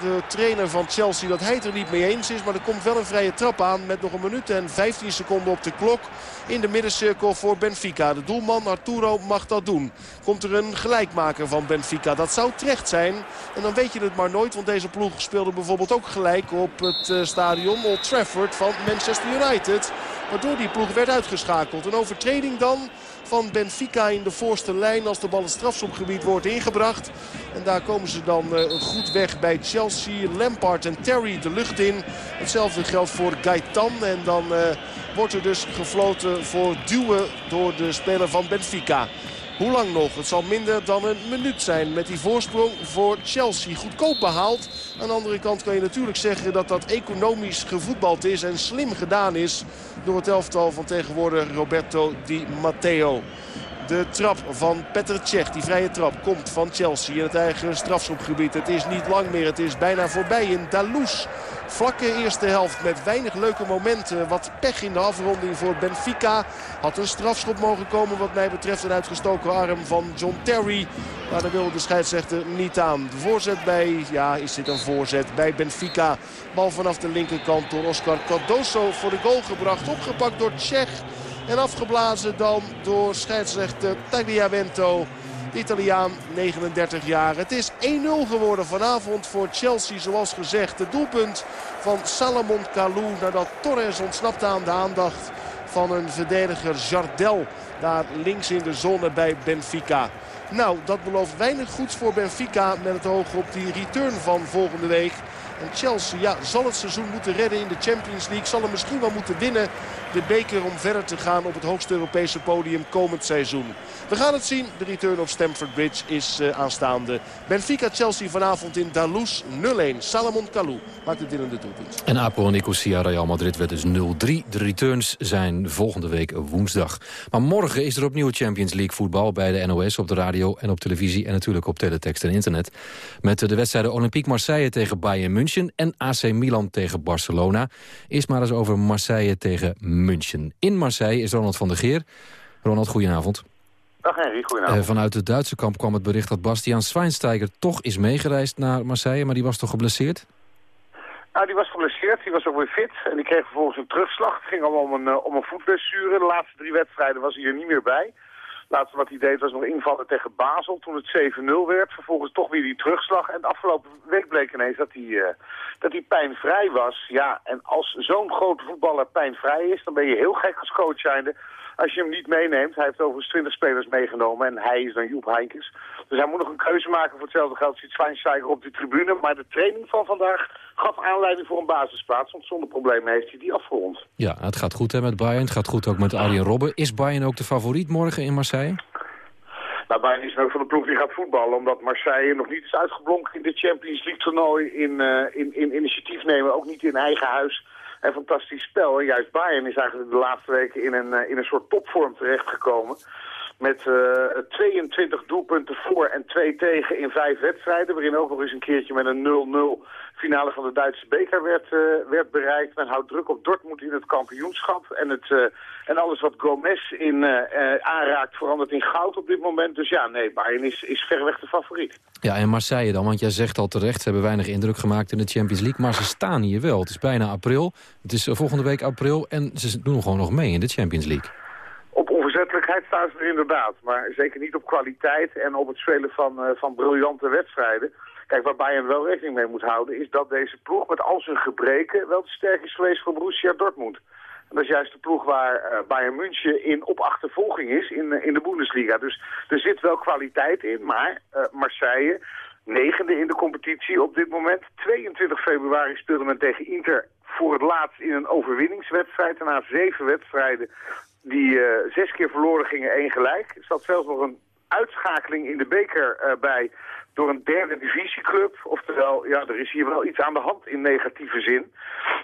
de trainer van Chelsea dat hij het er niet mee eens is. Maar er komt wel een vrije trap aan met nog een minuut en 15 seconden op de klok. In de middencirkel voor Benfica. De doelman Arturo mag dat doen. Komt er een gelijkmaker van Benfica. Dat zou terecht zijn. En dan weet je het maar nooit. Want deze ploeg speelde bijvoorbeeld ook gelijk op het uh, stadion Old Trafford van Manchester United. Waardoor die ploeg werd uitgeschakeld. Een overtreding dan van Benfica in de voorste lijn als de bal het strafschopgebied wordt ingebracht. En daar komen ze dan uh, goed weg bij Chelsea. Lampard en Terry de lucht in. Hetzelfde geldt voor Gaetan. En dan uh, wordt er dus gefloten voor duwen door de speler van Benfica. Hoe lang nog? Het zal minder dan een minuut zijn met die voorsprong voor Chelsea. Goedkoop behaald. Aan de andere kant kan je natuurlijk zeggen dat dat economisch gevoetbald is en slim gedaan is door het elftal van tegenwoordig Roberto Di Matteo. De trap van Petr Cech, die vrije trap, komt van Chelsea in het eigen strafschopgebied. Het is niet lang meer, het is bijna voorbij in Dalous. Vlakke eerste helft met weinig leuke momenten. Wat pech in de afronding voor Benfica. Had een strafschop mogen komen wat mij betreft. Een uitgestoken arm van John Terry. Maar daar wilde de scheidsrechter niet aan. De voorzet bij, ja is dit een voorzet, bij Benfica. Bal vanaf de linkerkant door Oscar Cardoso voor de goal gebracht. Opgepakt door Tsjech. En afgeblazen dan door scheidsrechter Tagliavento. Italiaan, 39 jaar. Het is 1-0 geworden vanavond voor Chelsea, zoals gezegd. Het doelpunt van Salomon Kalou nadat Torres ontsnapte aan de aandacht van een verdediger Jardel. Daar links in de zone bij Benfica. Nou, dat belooft weinig goeds voor Benfica met het oog op die return van volgende week. En Chelsea ja, zal het seizoen moeten redden in de Champions League. Zal er misschien wel moeten winnen de beker om verder te gaan op het hoogste Europese podium komend seizoen. We gaan het zien. De return op Stamford Bridge is uh, aanstaande. Benfica-Chelsea vanavond in Dalous 0-1. Salomon Kalou maakt het winnende doelpunt. En Apo Nicosia Real Madrid werd dus 0-3. De returns zijn volgende week woensdag. Maar morgen is er opnieuw Champions League voetbal bij de NOS op de radio en op televisie en natuurlijk op teletext en internet. Met de wedstrijden Olympique Marseille tegen Bayern München en AC Milan tegen Barcelona. Eerst maar eens over Marseille tegen. In Marseille is Ronald van der Geer. Ronald, goedenavond. Dag Henry, goedenavond. Uh, vanuit het Duitse kamp kwam het bericht dat Bastiaan Schweinsteiger toch is meegereisd naar Marseille, maar die was toch geblesseerd? Nou, die was geblesseerd, die was ook weer fit en die kreeg vervolgens een terugslag. Het ging allemaal om een, uh, om een voetblessure. De laatste drie wedstrijden was hij er niet meer bij. Laatste wat hij deed was nog invallen tegen Basel toen het 7-0 werd. Vervolgens toch weer die terugslag. En de afgelopen week bleek ineens dat hij, uh, dat hij pijnvrij was. Ja, en als zo'n grote voetballer pijnvrij is, dan ben je heel gek als coach zijnde als je hem niet meeneemt. Hij heeft overigens 20 spelers meegenomen en hij is dan Joep Heinkes. Dus hij moet nog een keuze maken. Voor hetzelfde geld zit Schweinsteiger op de tribune. Maar de training van vandaag gaf aanleiding voor een basisplaats. Want zonder problemen heeft hij die afgerond. Ja, het gaat goed hè, met Bayern. Het gaat goed ook met Arjen Robben. Is Bayern ook de favoriet morgen in Marseille? Nou, Bayern is ook van de ploeg die gaat voetballen. Omdat Marseille nog niet is uitgeblonken in de Champions League toernooi. In, eh, in, in initiatief nemen, ook niet in eigen huis. En fantastisch spel. En juist Bayern is eigenlijk de laatste weken in een, eh, in een soort topvorm terechtgekomen. Met eh 22 doelpunten voor en 2 tegen in vijf wedstrijden. Waarin ook nog eens een keertje met een 0-0 finale van de Duitse beker werd, eh, werd bereikt. Men houdt druk op Dortmund in het kampioenschap. En, het, eh, en alles wat Gomez in, eh, eh, aanraakt verandert in goud op dit moment. Dus ja, nee, Bayern is, is verreweg de favoriet. Ja, en Marseille dan, want jij zegt al terecht... ze hebben weinig indruk gemaakt in de Champions League... maar ze staan hier wel. Het is bijna april. Het is eh, volgende week april en ze doen gewoon nog mee in de Champions League. Staan ze er inderdaad. Maar zeker niet op kwaliteit en op het spelen van, eh, van briljante wedstrijden. Kijk, waar Bayern wel rekening mee moet houden... is dat deze ploeg met al zijn gebreken wel te sterk is geweest voor Borussia Dortmund. En dat is juist de ploeg waar eh, Bayern München in op achtervolging is in, eh, in de Bundesliga. Dus er zit wel kwaliteit in, maar Marseille... Negende in de competitie op dit moment. 22 februari speelde men tegen Inter voor het laatst in een overwinningswedstrijd. En na zeven wedstrijden die eh, zes keer verloren gingen, één gelijk. Er zat zelfs nog een uitschakeling in de beker eh, bij door een derde divisieclub. Oftewel, ja, er is hier wel iets aan de hand in negatieve zin.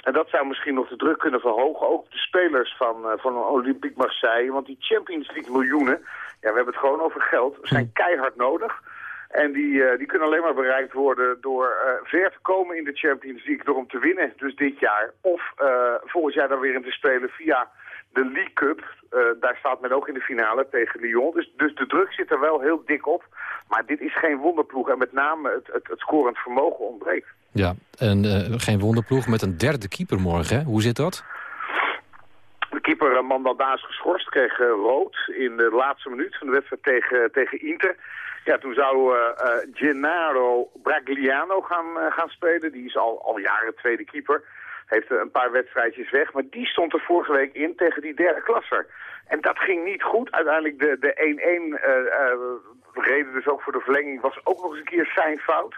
En dat zou misschien nog de druk kunnen verhogen. Ook de spelers van, eh, van Olympique Marseille. Want die Champions League miljoenen, ja, we hebben het gewoon over geld, zijn keihard nodig. En die, die kunnen alleen maar bereikt worden door ver te komen in de Champions League, door hem te winnen, dus dit jaar. Of eh, volgend jaar dan weer in te spelen via de League Cup. Eh, daar staat men ook in de finale tegen Lyon. Dus, dus de druk zit er wel heel dik op. Maar dit is geen wonderploeg en met name het, het, het scorend vermogen ontbreekt. Ja, en eh, geen wonderploeg met een derde keeper morgen, hè? Hoe zit dat? De keeper uh, Mandanda is geschorst, kreeg eh, rood in de laatste minuut van de wedstrijd tegen, tegen Inter. Ja, toen zou eh, eh, Gennaro Bragliano gaan, eh, gaan spelen. Die is al, al jaren tweede keeper. Heeft een paar wedstrijdjes weg. Maar die stond er vorige week in tegen die derde klasser. En dat ging niet goed. Uiteindelijk de de 1-1 eh, eh, reden dus ook voor de verlenging was ook nog eens een keer zijn fout.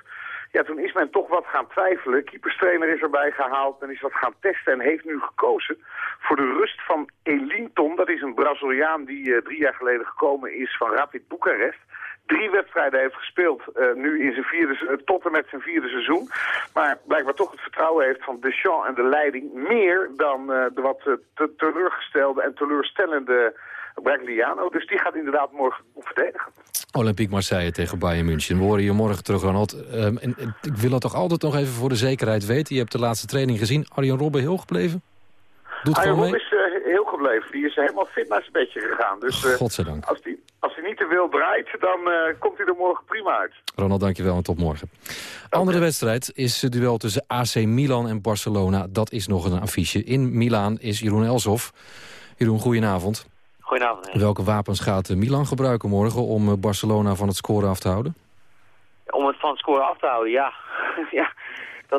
Ja, toen is men toch wat gaan twijfelen. Keeperstrainer is erbij gehaald en is wat gaan testen en heeft nu gekozen voor de rust van Elinton. Dat is een Braziliaan die eh, drie jaar geleden gekomen is van Rapid Boekarest. Drie wedstrijden heeft gespeeld, eh, nu in zijn vierde, eh, tot en met zijn vierde seizoen. Maar blijkbaar toch het vertrouwen heeft van Deschamps en de leiding meer dan eh, de wat te- teleurgestelde en teleurstellende Braziliano. Dus die gaat inderdaad morgen verdedigen. Olympique Marseille tegen Bayern München. We horen je morgen terug, Ronald. Ehm, en, en ik wil het toch altijd nog even voor de zekerheid weten. Je hebt de laatste training gezien. Arjen Robben heel gebleven? Doet Arjen gewoon Rob mee? is heel gebleven. Die is helemaal fit naar zijn bedje gegaan. Dus eh, Godzijdank. als hij als niet te wil draait, dan eh, komt hij er morgen prima uit. Ronald, dankjewel en tot morgen. Andere wedstrijd is het duel tussen AC Milan en Barcelona. Dat is nog een affiche. In Milaan is Jeroen Elsof. Jeroen, goedenavond. Goedenavond. Welke wapens gaat eh, Milan gebruiken morgen om Barcelona van het scoren af te houden? Om het van het scoren af te houden, ja. (laughs) ja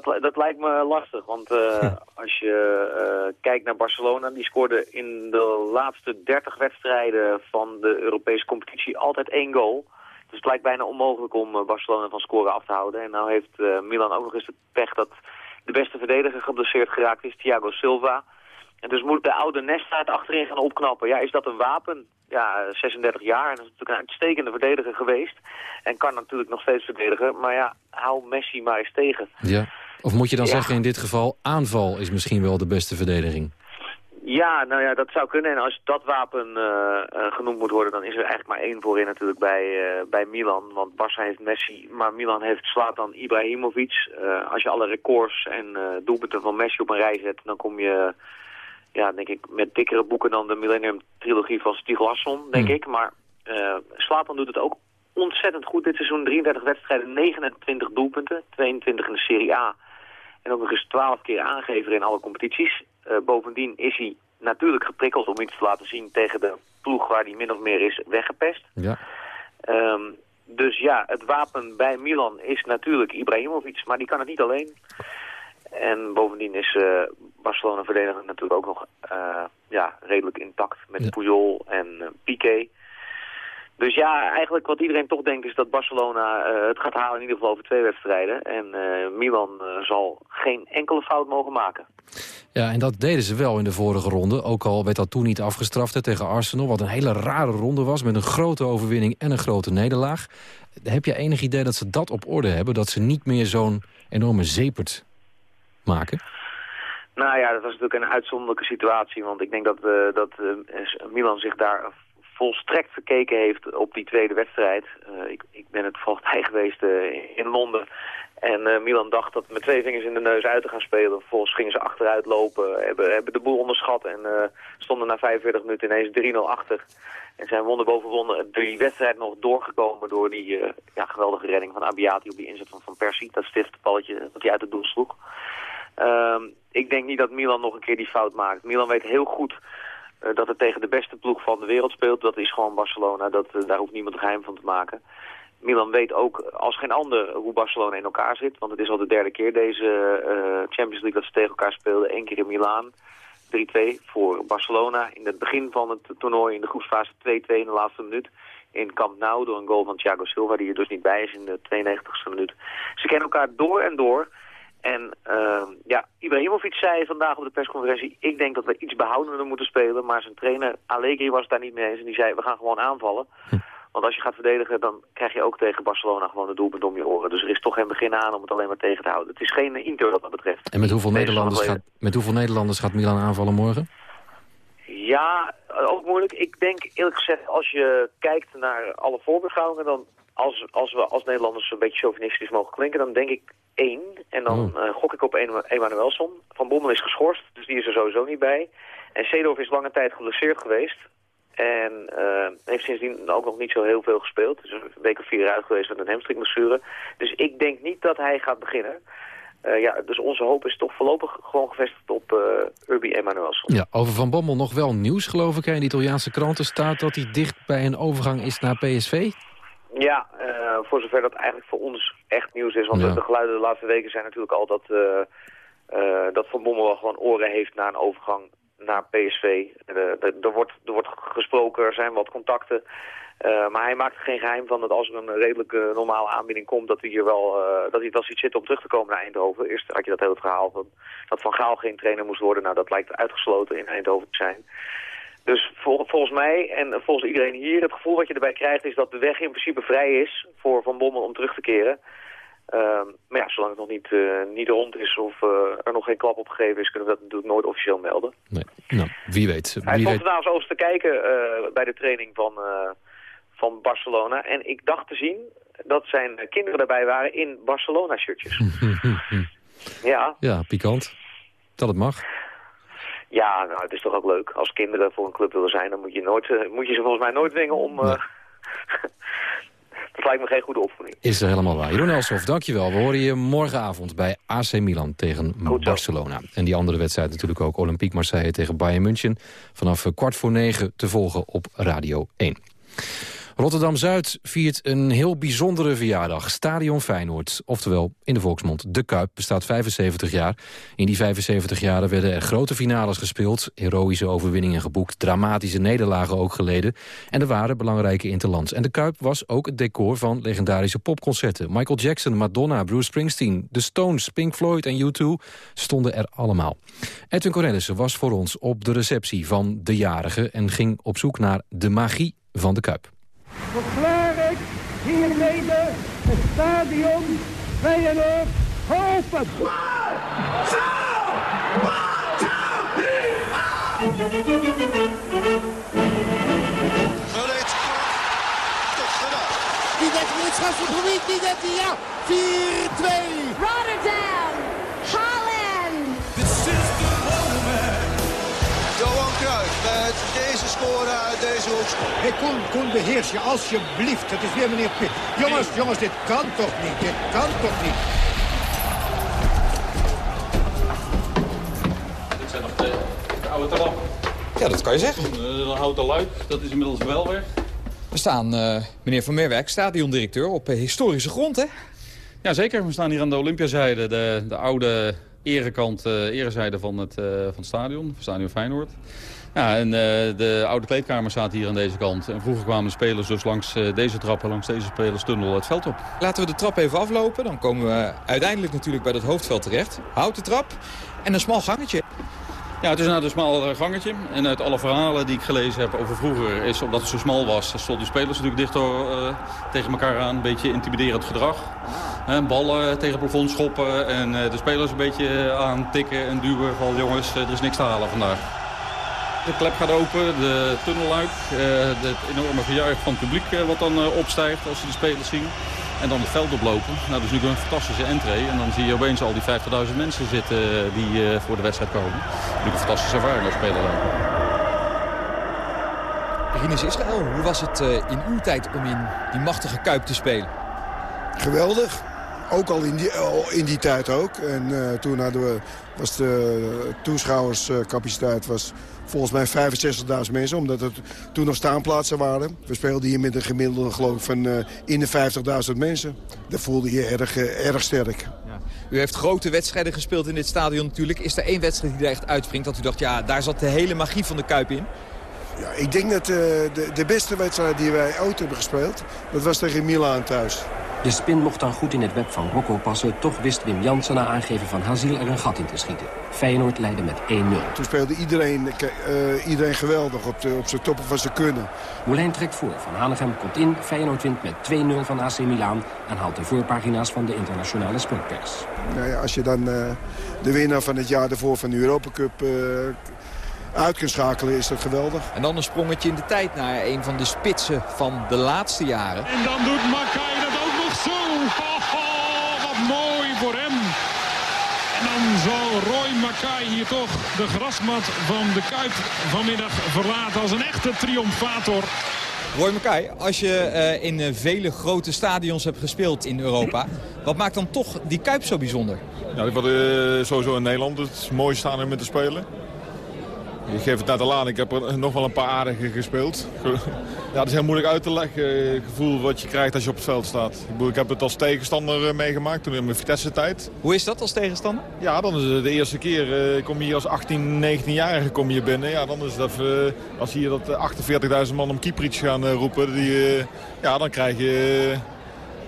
dat, dat lijkt me lastig. Want eh, (laughs) als je eh, kijkt naar Barcelona, die scoorde in de laatste 30 wedstrijden van de Europese competitie altijd één goal. Dus het lijkt bijna onmogelijk om eh, Barcelona van scoren af te houden. En nou heeft Milan ook nog eens het pech dat de beste verdediger geblesseerd geraakt is, Thiago Silva. En dus moet de oude Nesta achterin gaan opknappen. Ja, is dat een wapen? Ja, 36 jaar en dat is natuurlijk een uitstekende verdediger geweest. En kan natuurlijk nog steeds verdedigen. Maar ja, hou Messi maar eens tegen. Ja. Of moet je dan Ja. zeggen in dit geval... aanval is misschien wel de beste verdediging? Ja, nou ja, dat zou kunnen. En als dat wapen eh, eh, genoemd moet worden, dan is er eigenlijk maar één voorin natuurlijk bij, eh, bij Milan. Want Barça heeft Messi, maar Milan heeft Slatan Ibrahimovic. Als je alle records en doelpunten van Messi op een rij zet, dan kom je, ja, denk ik, met dikkere boeken dan de Millennium Trilogie van Stieg Larsson, denk ik. Maar Slatan doet het ook ontzettend goed dit seizoen. 33 wedstrijden, 29 doelpunten, 22 in de Serie A. En ook nog eens 12 keer aangegeven in alle competities. Eh, bovendien is hij natuurlijk geprikkeld om iets te laten zien tegen de ploeg waar hij min of meer is weggepest. Ja. Ehm, dus ja, het wapen bij Milan is natuurlijk Ibrahimovic, maar die kan het niet alleen. En bovendien is eh, Barcelona verdedigend natuurlijk ook nog eh, ja, redelijk intact met Puyol en eh, Piqué. Dus ja, eigenlijk wat iedereen toch denkt is dat Barcelona het gaat halen in ieder geval over twee wedstrijden. En Milan zal geen enkele fout mogen maken. Ja, en dat deden ze wel in de vorige ronde. Ook al werd dat toen niet afgestraft hè, tegen Arsenal. Wat een hele rare ronde was met een grote overwinning en een grote nederlaag. Heb je enig idee dat ze dat op orde hebben? Dat ze niet meer zo'n enorme zepert maken? Nou ja, dat was natuurlijk een uitzonderlijke situatie. Want ik denk dat, eh, dat eh, Milan zich daar volstrekt verkeken heeft op die tweede wedstrijd. Eh, ik, ik ben het vochtij (laughs) geweest eh, in Londen. En Milan dacht dat met twee vingers in de neus uit te gaan spelen. Vervolgens gingen ze achteruit lopen, hebben, hebben de boel onderschat... en stonden na 45 minuten ineens 3-0 achter. En zijn wonder boven wonder die wedstrijd nog doorgekomen... door die ja, geweldige redding van Abiati op die inzet van Van Persie. Dat stiftballetje dat hij uit het doel sloeg. Ehm, ik denk niet dat Milan nog een keer die fout maakt. Milan weet heel goed eh, dat het tegen de beste ploeg van de wereld speelt. Dat is gewoon Barcelona. Dat, eh, daar hoeft niemand geheim van te maken. Milan weet ook als geen ander hoe Barcelona in elkaar zit. Want het is al de derde keer deze eh, Champions League dat ze tegen elkaar speelden. Eén keer in Milaan. 3-2 voor Barcelona. In het begin van het toernooi in de groepsfase 2-2 in de laatste minuut. In Camp Nou door een goal van Thiago Silva, die er dus niet bij is in de 92e minuut. Ze kennen elkaar door en door. En uh, ja, Ibrahimovic zei vandaag op de persconferentie... ik denk dat we iets behoudender moeten spelen. Maar zijn trainer Allegri was het daar niet mee eens. En die zei, we gaan gewoon aanvallen. Want als je gaat verdedigen, dan krijg je ook tegen Barcelona gewoon de doelpunt om je oren. Dus er is toch geen begin aan om het alleen maar tegen te houden. Het is geen Inter wat dat betreft. En met hoeveel, Deze Nederlanders gaat, met hoeveel Nederlanders gaat Milan aanvallen morgen? Ja, ook moeilijk. Ik denk eerlijk gezegd, als je kijkt naar alle voorbeschouwingen... dan als, als we als Nederlanders een beetje chauvinistisch mogen klinken... dan denk ik één. En dan eh, gok ik op Emanuelson. Van Bommel is geschorst, dus die is er sowieso niet bij. En Seedorf is lange tijd geblesseerd geweest. En eh, heeft sindsdien ook nog niet zo heel veel gespeeld. Dus een week of vier eruit geweest met een hamstringblessure. Dus ik denk niet dat hij gaat beginnen. Eh, ja, dus onze hoop is toch voorlopig gewoon gevestigd op eh Urbi Emanuelson. Ja, over Van Bommel nog wel nieuws, geloof ik. In de Italiaanse kranten staat dat hij dicht bij een overgang is naar PSV. Ja, eh, voor zover dat eigenlijk voor ons echt nieuws is. Want Ja. de, de geluiden de laatste weken zijn natuurlijk al dat, eh, eh, dat Van Bommel wel gewoon oren heeft naar een overgang naar PSV. Er- wordt, er wordt gesproken, er zijn wat contacten. Maar hij maakt er geen geheim van dat als er een redelijk eh, normale aanbieding komt... dat hij, hier wel, dat hij wel ziet zitten om terug te komen naar Eindhoven. Eerst had je dat hele verhaal van dat Van Gaal geen trainer moest worden. Nou, dat lijkt uitgesloten in Eindhoven te zijn. Dus vol- volgens mij en volgens iedereen hier, het gevoel wat je erbij krijgt... is dat de weg in principe vrij is voor Van Bommel om terug te keren. Ehm, maar ja, zolang het nog niet, eh, niet rond is of eh, er nog geen klap op gegeven is... kunnen we dat natuurlijk nooit officieel melden. Nou, wie weet. Hij Wie stond weet. vandaag eens over te kijken eh, bij de training van, van Barcelona. En ik dacht te zien dat zijn kinderen daarbij waren in Barcelona-shirtjes. (laughs) Ja, Ja, pikant. Dat het mag. Ja nou, het is toch ook leuk. Als kinderen voor een club willen zijn, dan moet je, nooit, eh, moet je ze volgens mij nooit dwingen om... eh, (laughs) dat lijkt me geen goede opvoeding. Is er helemaal waar. Jeroen Elsof, dankjewel. We horen je morgenavond bij AC Milan tegen Barcelona. En die andere wedstrijd natuurlijk ook Olympique Marseille tegen Bayern München. Vanaf eh, kwart voor negen te volgen op Radio 1. Rotterdam-Zuid viert een heel bijzondere verjaardag. Stadion Feyenoord, oftewel in de volksmond De Kuip, bestaat 75 jaar. In die 75 jaren werden er grote finales gespeeld... heroïsche overwinningen geboekt, dramatische nederlagen ook geleden... en er waren belangrijke interlands. En De Kuip was ook het decor van legendarische popconcerten. Michael Jackson, Madonna, Bruce Springsteen, The Stones, Pink Floyd en U2 stonden er allemaal. Edwin Cornelissen was voor ons op de receptie van de jarige... en ging op zoek naar de magie van De Kuip. Verklaar ik hiermede het stadion Feyenoord open. Die net niet van zijn publiek, die net ja. 4-2. Rotterdam, deze score uit deze hoek. Hey, Koen, Koen, beheers je alsjeblieft. Het is weer meneer Pitt. Jongens, jongens, dit kan toch niet? Dit kan toch niet? Dit zijn nog de, de oude trap. Ja, dat kan je zeggen. Een houten luik, dat is inmiddels wel weg. We staan, eh, meneer Van Merwijk, stadiondirecteur, op eh, historische grond, hè? Ja, zeker. We staan hier aan de Olympiazijde, de, de oude erekant, eh erezijde van het, eh, van het stadion, van Stadion Feyenoord. Ja, en eh, de oude kleedkamer staat hier aan deze kant. En vroeger kwamen de spelers dus langs eh, deze trappen, langs deze spelerstunnel het veld op. Laten we de trap even aflopen. Dan komen we uiteindelijk natuurlijk bij dat hoofdveld terecht. Houten trap en een smal gangetje. Ja, het is nou een smal eh, gangetje. En uit alle verhalen die ik gelezen heb over vroeger... is omdat het zo smal was, stonden de spelers natuurlijk dichter tegen elkaar aan. Een beetje intimiderend gedrag. Ballen tegen het plafond schoppen en de spelers een beetje aantikken en duwen. Van jongens, er is niks te halen vandaag. De klep gaat open, de tunnelluik, eh, het enorme gejuich van het publiek eh, wat dan eh, opstijgt als ze de spelers zien. En dan het veld oplopen. Nou, dat is natuurlijk een fantastische entree. En dan zie je opeens al die 50.000 mensen zitten die eh, voor de wedstrijd komen. Natuurlijk een fantastische ervaring als speler dan. Rinus Israël, hoe was het eh, in uw tijd om in die machtige Kuip te spelen? Geweldig. Ook al in die, al in die tijd ook. En eh, toen hadden we, was de toeschouwerscapaciteit was volgens mij 65.000 mensen. Omdat het toen nog staanplaatsen waren. We speelden hier met een gemiddelde geloof ik van eh, in de 50.000 mensen. Dat voelde je erg, eh, erg sterk. U heeft grote wedstrijden gespeeld in dit stadion natuurlijk. Is er één wedstrijd die er echt uitspringt dat u dacht, ja, daar zat de hele magie van de Kuip in? Ja, ik denk dat de, de beste wedstrijd die wij ooit hebben gespeeld... dat was tegen Milaan thuis. De spin mocht dan goed in het web van Rocco passen. Toch wist Wim Jansen na aangeven van Hazil er een gat in te schieten. Feyenoord leidde met 1-0. Toen speelde iedereen, eh, iedereen geweldig op, de, op zijn toppen van zijn kunnen. Moulijn trekt voor. Van Hanegem komt in. Feyenoord wint met 2-0 van AC Milan... en haalt de voorpagina's van de internationale sportpers. Nou ja, als je dan eh, de winnaar van het jaar ervoor van de Europa Cup eh, uit kunt schakelen, is dat geweldig. En dan een sprongetje in de tijd naar een van de spitsen van de laatste jaren. En dan doet Makai dat ook nog zo. Ho, ho, wat mooi voor hem. En dan zal Roy Makai hier toch de grasmat van de Kuip vanmiddag verlaten als een echte triomfator. Roy Mackay, als je eh, in eh, vele grote stadions hebt gespeeld in Europa... wat maakt dan toch die Kuip zo bijzonder? Ja, ik word eh, sowieso in Nederland het mooie stadion met te spelen. Ik geef het net al aan, ik heb er nog wel een paar aardige gespeeld. Ja, het is heel moeilijk uit te leggen, het gevoel wat je krijgt als je op het veld staat. Ik, ik heb het als tegenstander eh, meegemaakt toen in mijn Vitesse-tijd. Hoe is dat als tegenstander? Ja, dan is het de eerste keer, eh, kom je hier als 18, 19-jarige kom je binnen. Ja, dan is eh, als hier dat eh, 48.000 man om Kieprits gaan eh, roepen, die, eh, ja, dan krijg je...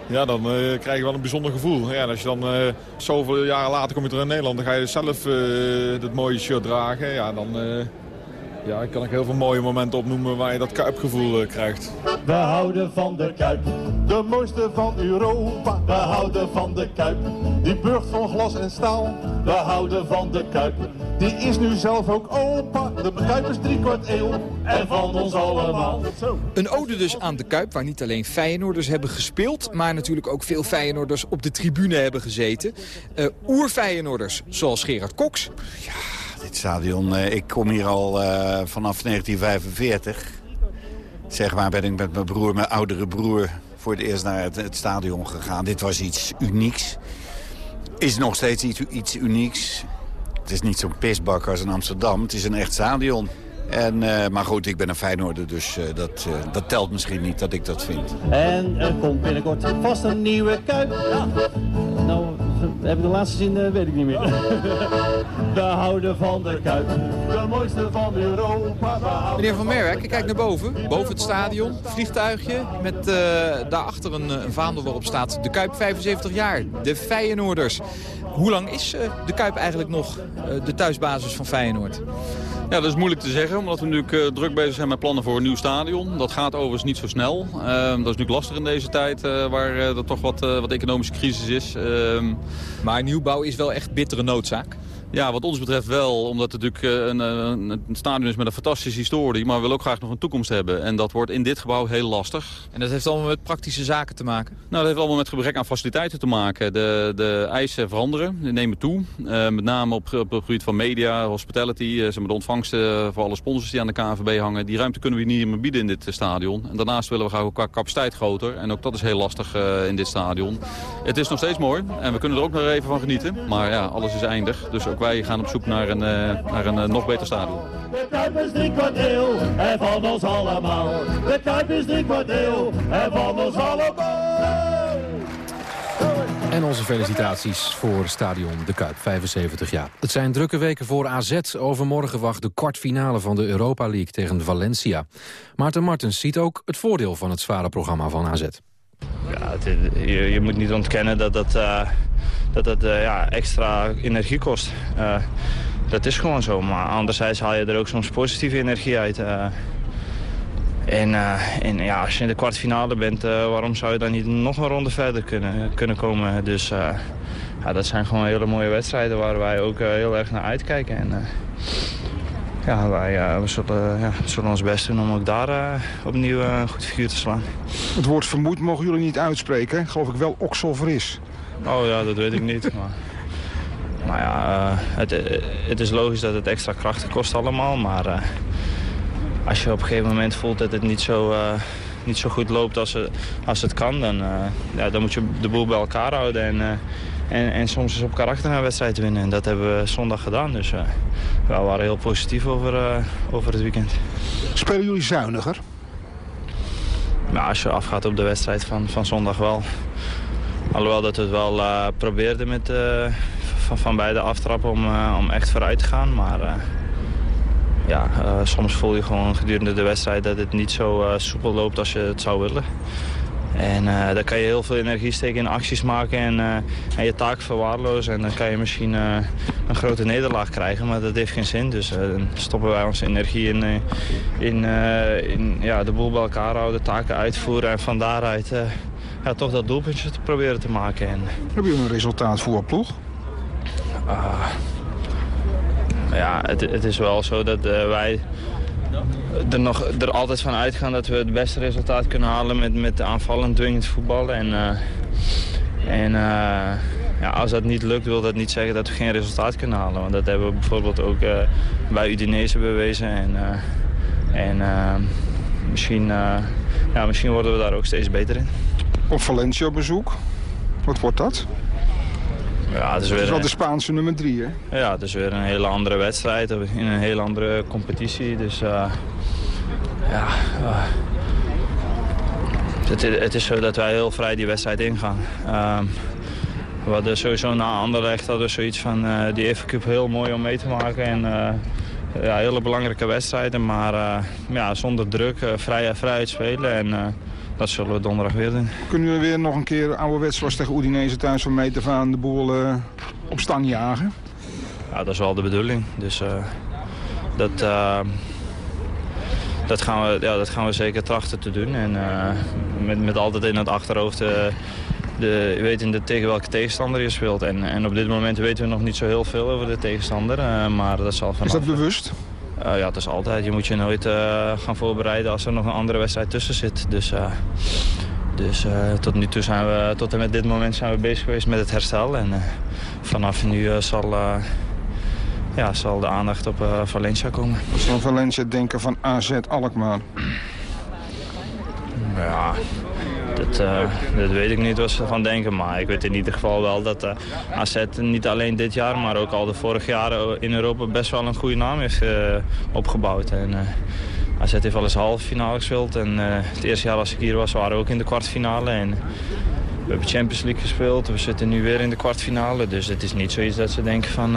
ja, dan eh, krijg je wel een bijzonder gevoel. Ja, als je dan eh, zoveel jaren later kom je terug in Nederland, dan ga je zelf eh dat mooie shirt dragen. Ja, dan ja, kan ik heel veel mooie momenten opnoemen waar je dat kuipgevoel krijgt. We houden van de Kuip, de mooiste van Europa. We houden van de Kuip, die burcht van glas en staal. We houden van de Kuip, die is nu zelf ook opa. De Kuip is drie kwart eeuw en van ons allemaal. Zo. Een ode dus aan de Kuip, waar niet alleen Feyenoorders hebben gespeeld... maar natuurlijk ook veel Feyenoorders op de tribune hebben gezeten. Uh, Oer-Feyenoorders, zoals Gerard Cox. Dit stadion, eh, ik kom hier al eh, vanaf 1945. Zeg maar ben ik met mijn broer, mijn oudere broer... voor het eerst naar het, het stadion gegaan. Dit was iets unieks. Is nog steeds iets, unieks. Het is niet zo'n pisbak als in Amsterdam. Het is een echt stadion. En, eh, maar goed, ik ben een Feyenoorder, dus eh, dat, eh, dat telt misschien niet dat ik dat vind. En er komt binnenkort vast een nieuwe kuip. Nou, heb ik de laatste zin, eh, weet ik niet meer. (laughs) We houden van de kuip, de mooiste van Europa. Meneer Van Merwijk, ik kijk naar boven. Boven het stadion, vliegtuigje met eh, daarachter een, eh, een vaandel waarop staat... de Kuip 75 jaar, de Feyenoorders. Hoe lang is eh, de Kuip eigenlijk nog eh, de thuisbasis van Feyenoord? Ja, dat is moeilijk te zeggen, omdat we natuurlijk eh, druk bezig zijn met plannen voor een nieuw stadion. Dat gaat overigens niet zo snel. Ehm, dat is natuurlijk lastig in deze tijd, eh, waar eh, er toch wat, eh, wat economische crisis is. Ehm, maar nieuwbouw is wel echt bittere noodzaak? Ja, wat ons betreft wel, omdat het natuurlijk eh, een, een, een stadion is met een fantastische historie. Maar we willen ook graag nog een toekomst hebben. En dat wordt in dit gebouw heel lastig. En dat heeft allemaal met praktische zaken te maken? Nou, dat heeft allemaal met gebrek aan faciliteiten te maken. De, de eisen veranderen, die nemen toe. Eh, met name op, op het gebied van media, hospitality, eh, maar de ontvangsten voor alle sponsors die aan de KNVB hangen. Die ruimte kunnen we niet meer bieden in dit eh, stadion. En daarnaast willen we graag ook qua capaciteit groter. En ook dat is heel lastig eh, in dit stadion. Het is nog steeds mooi en we kunnen er ook nog even van genieten. Maar ja, alles is eindig. Dus ook wij gaan op zoek naar een, eh, naar een eh, nog beter stadion. De Kuip is drie kwart eeuw en van ons allemaal. De Kuip is drie kwart eeuw en van ons allemaal. En onze felicitaties voor Stadion De Kuip, 75 jaar. Het zijn drukke weken voor AZ. Overmorgen wacht de kwartfinale van de Europa League tegen Valencia. Maarten Martens ziet ook het voordeel van het zware programma van AZ. Ja, je, je, moet niet ontkennen dat dat, uh, dat, dat uh, ja, extra energie kost. Uh, dat is gewoon zo, maar anderzijds haal je er ook soms positieve energie uit. En, en ja, als je in de kwartfinale bent, waarom zou je dan niet nog een ronde verder kunnen, kunnen komen? Dus ja, dat zijn gewoon hele mooie wedstrijden waar wij ook heel erg naar uitkijken. En, ja, wij we zullen, ja, we zullen ons best doen om ook daar opnieuw een goed figuur te slaan. Het woord vermoed mogen jullie niet uitspreken. Geloof ik wel okselvris. Oh ja, dat weet ik niet. (laughs) Maar, maar ja, het, het is logisch dat het extra krachten kost allemaal, maar als je op een gegeven moment voelt dat het niet zo, uh, niet zo goed loopt als, het, als het kan... dan, uh, ja, dan moet je de boel bij elkaar houden en, uh, en, en soms eens op karakter een wedstrijd winnen. En dat hebben we zondag gedaan, dus we waren heel positief over, over het weekend. Spelen jullie zuiniger? Nou, als je afgaat op de wedstrijd van, van zondag wel. Alhoewel dat we het wel probeerden met, van, van beide aftrappen om, om echt vooruit te gaan, maar ja, soms voel je gewoon gedurende de wedstrijd dat het niet zo soepel loopt als je het zou willen. En uh, dan kan je heel veel energie steken in acties maken en, en je taak verwaarlozen. En dan kan je misschien een grote nederlaag krijgen, maar dat heeft geen zin. Dus dan stoppen wij onze energie in, in, in ja, de boel bij elkaar houden, taken uitvoeren en van daaruit ja, toch dat doelpuntje te proberen te maken. En... Heb je een resultaat voor ploeg? Ah, ja, het, het, is wel zo dat wij er, nog, er altijd van uitgaan dat we het beste resultaat kunnen halen met, met aanvallend dwingend voetballen. En, uh, en uh, ja, als dat niet lukt, wil dat niet zeggen dat we geen resultaat kunnen halen. Want dat hebben we bijvoorbeeld ook bij Udinese bewezen. En, en misschien, ja, misschien worden we daar ook steeds beter in. Op Valencia bezoek, wat wordt dat? Ja, het is, weer is wel de Spaanse nummer drie, hè? Ja, het is weer een hele andere wedstrijd in een hele andere competitie. Dus uh, ja, uh, het, het, is zo dat wij heel vrij die wedstrijd ingaan. Uh, we hadden sowieso na Anderlecht hadden zoiets van uh, die Cup heel mooi om mee te maken. En, ja, hele belangrijke wedstrijden, maar ja, zonder druk, vrij, vrij spelen. En, dat zullen we donderdag weer doen. Kunnen we weer nog een keer ouderwets zoals tegen Udinese thuis van meter van de boel uh, op stang jagen? Ja, dat is wel de bedoeling. Dus uh, dat, uh, dat, gaan we, ja, dat gaan we zeker trachten te doen. En met, met altijd in het achterhoofd de, weten tegen welke tegenstander je speelt. En, en op dit moment weten we nog niet zo heel veel over de tegenstander. maar dat zal vanaf... Is dat bewust? Uh, ja, het is altijd. Je moet je nooit uh, gaan voorbereiden als er nog een andere wedstrijd tussen zit. Dus, uh, dus tot nu toe zijn we, tot en met dit moment zijn we bezig geweest met het herstel. En vanaf nu zal, ja, zal de aandacht op Valencia komen. Zal Valencia denken van AZ Alkmaar? Ja, dat, uh, dat weet ik niet wat ze ervan denken. Maar ik weet in ieder geval wel dat uh, AZ niet alleen dit jaar, maar ook al de vorige jaren in Europa best wel een goede naam heeft uh, opgebouwd. En, AZ heeft wel eens halve finale gespeeld. En het eerste jaar als ik hier was, waren we ook in de kwartfinale. En we hebben Champions League gespeeld. We zitten nu weer in de kwartfinale. Dus het is niet zoiets dat ze denken van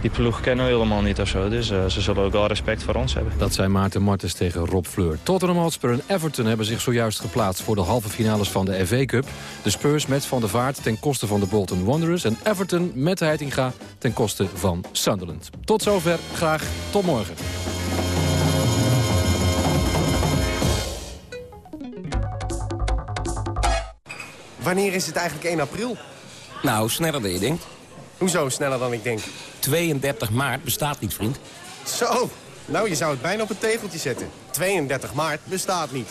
die ploeg kennen we helemaal niet of zo. Dus uh, ze zullen ook wel respect voor ons hebben. Dat zijn Maarten Martens tegen Rob Fleur. Tottenham Hotspur en Everton hebben zich zojuist geplaatst... voor de halve finales van de FA Cup. De Spurs met Van der Vaart ten koste van de Bolton Wanderers... en Everton met Heitinga ten koste van Sunderland. Tot zover, graag tot morgen. Wanneer is het eigenlijk 1 april? Nou, sneller dan je denkt. Hoezo sneller dan ik denk? 32 maart bestaat niet, vriend. Zo, nou je zou het bijna op een tegeltje zetten. 32 maart bestaat niet.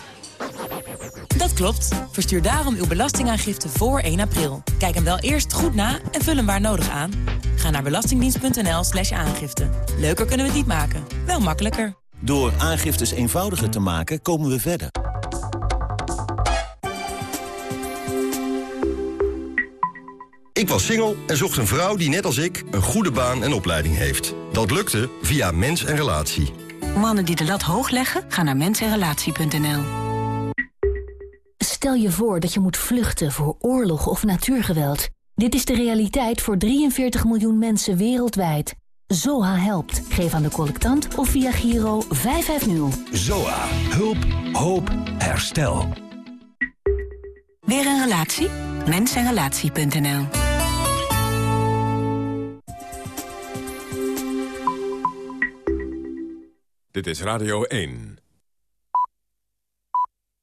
Dat klopt. Verstuur daarom uw belastingaangifte voor 1 april. Kijk hem wel eerst goed na en vul hem waar nodig aan. Ga naar belastingdienst.nl slash aangifte. Leuker kunnen we het niet maken, wel makkelijker. Door aangiftes eenvoudiger te maken komen we verder. Ik was single en zocht een vrouw die net als ik een goede baan en opleiding heeft. Dat lukte via Mens en Relatie. Mannen die de lat hoog leggen, gaan naar mensenrelatie.nl. Stel je voor dat je moet vluchten voor oorlog of natuurgeweld. Dit is de realiteit voor 43 miljoen mensen wereldwijd. ZOA helpt. Geef aan de collectant of via Giro 550. ZOA. Hulp. Hoop. Herstel. Weer een relatie? Mensenrelatie.nl Dit is Radio 1.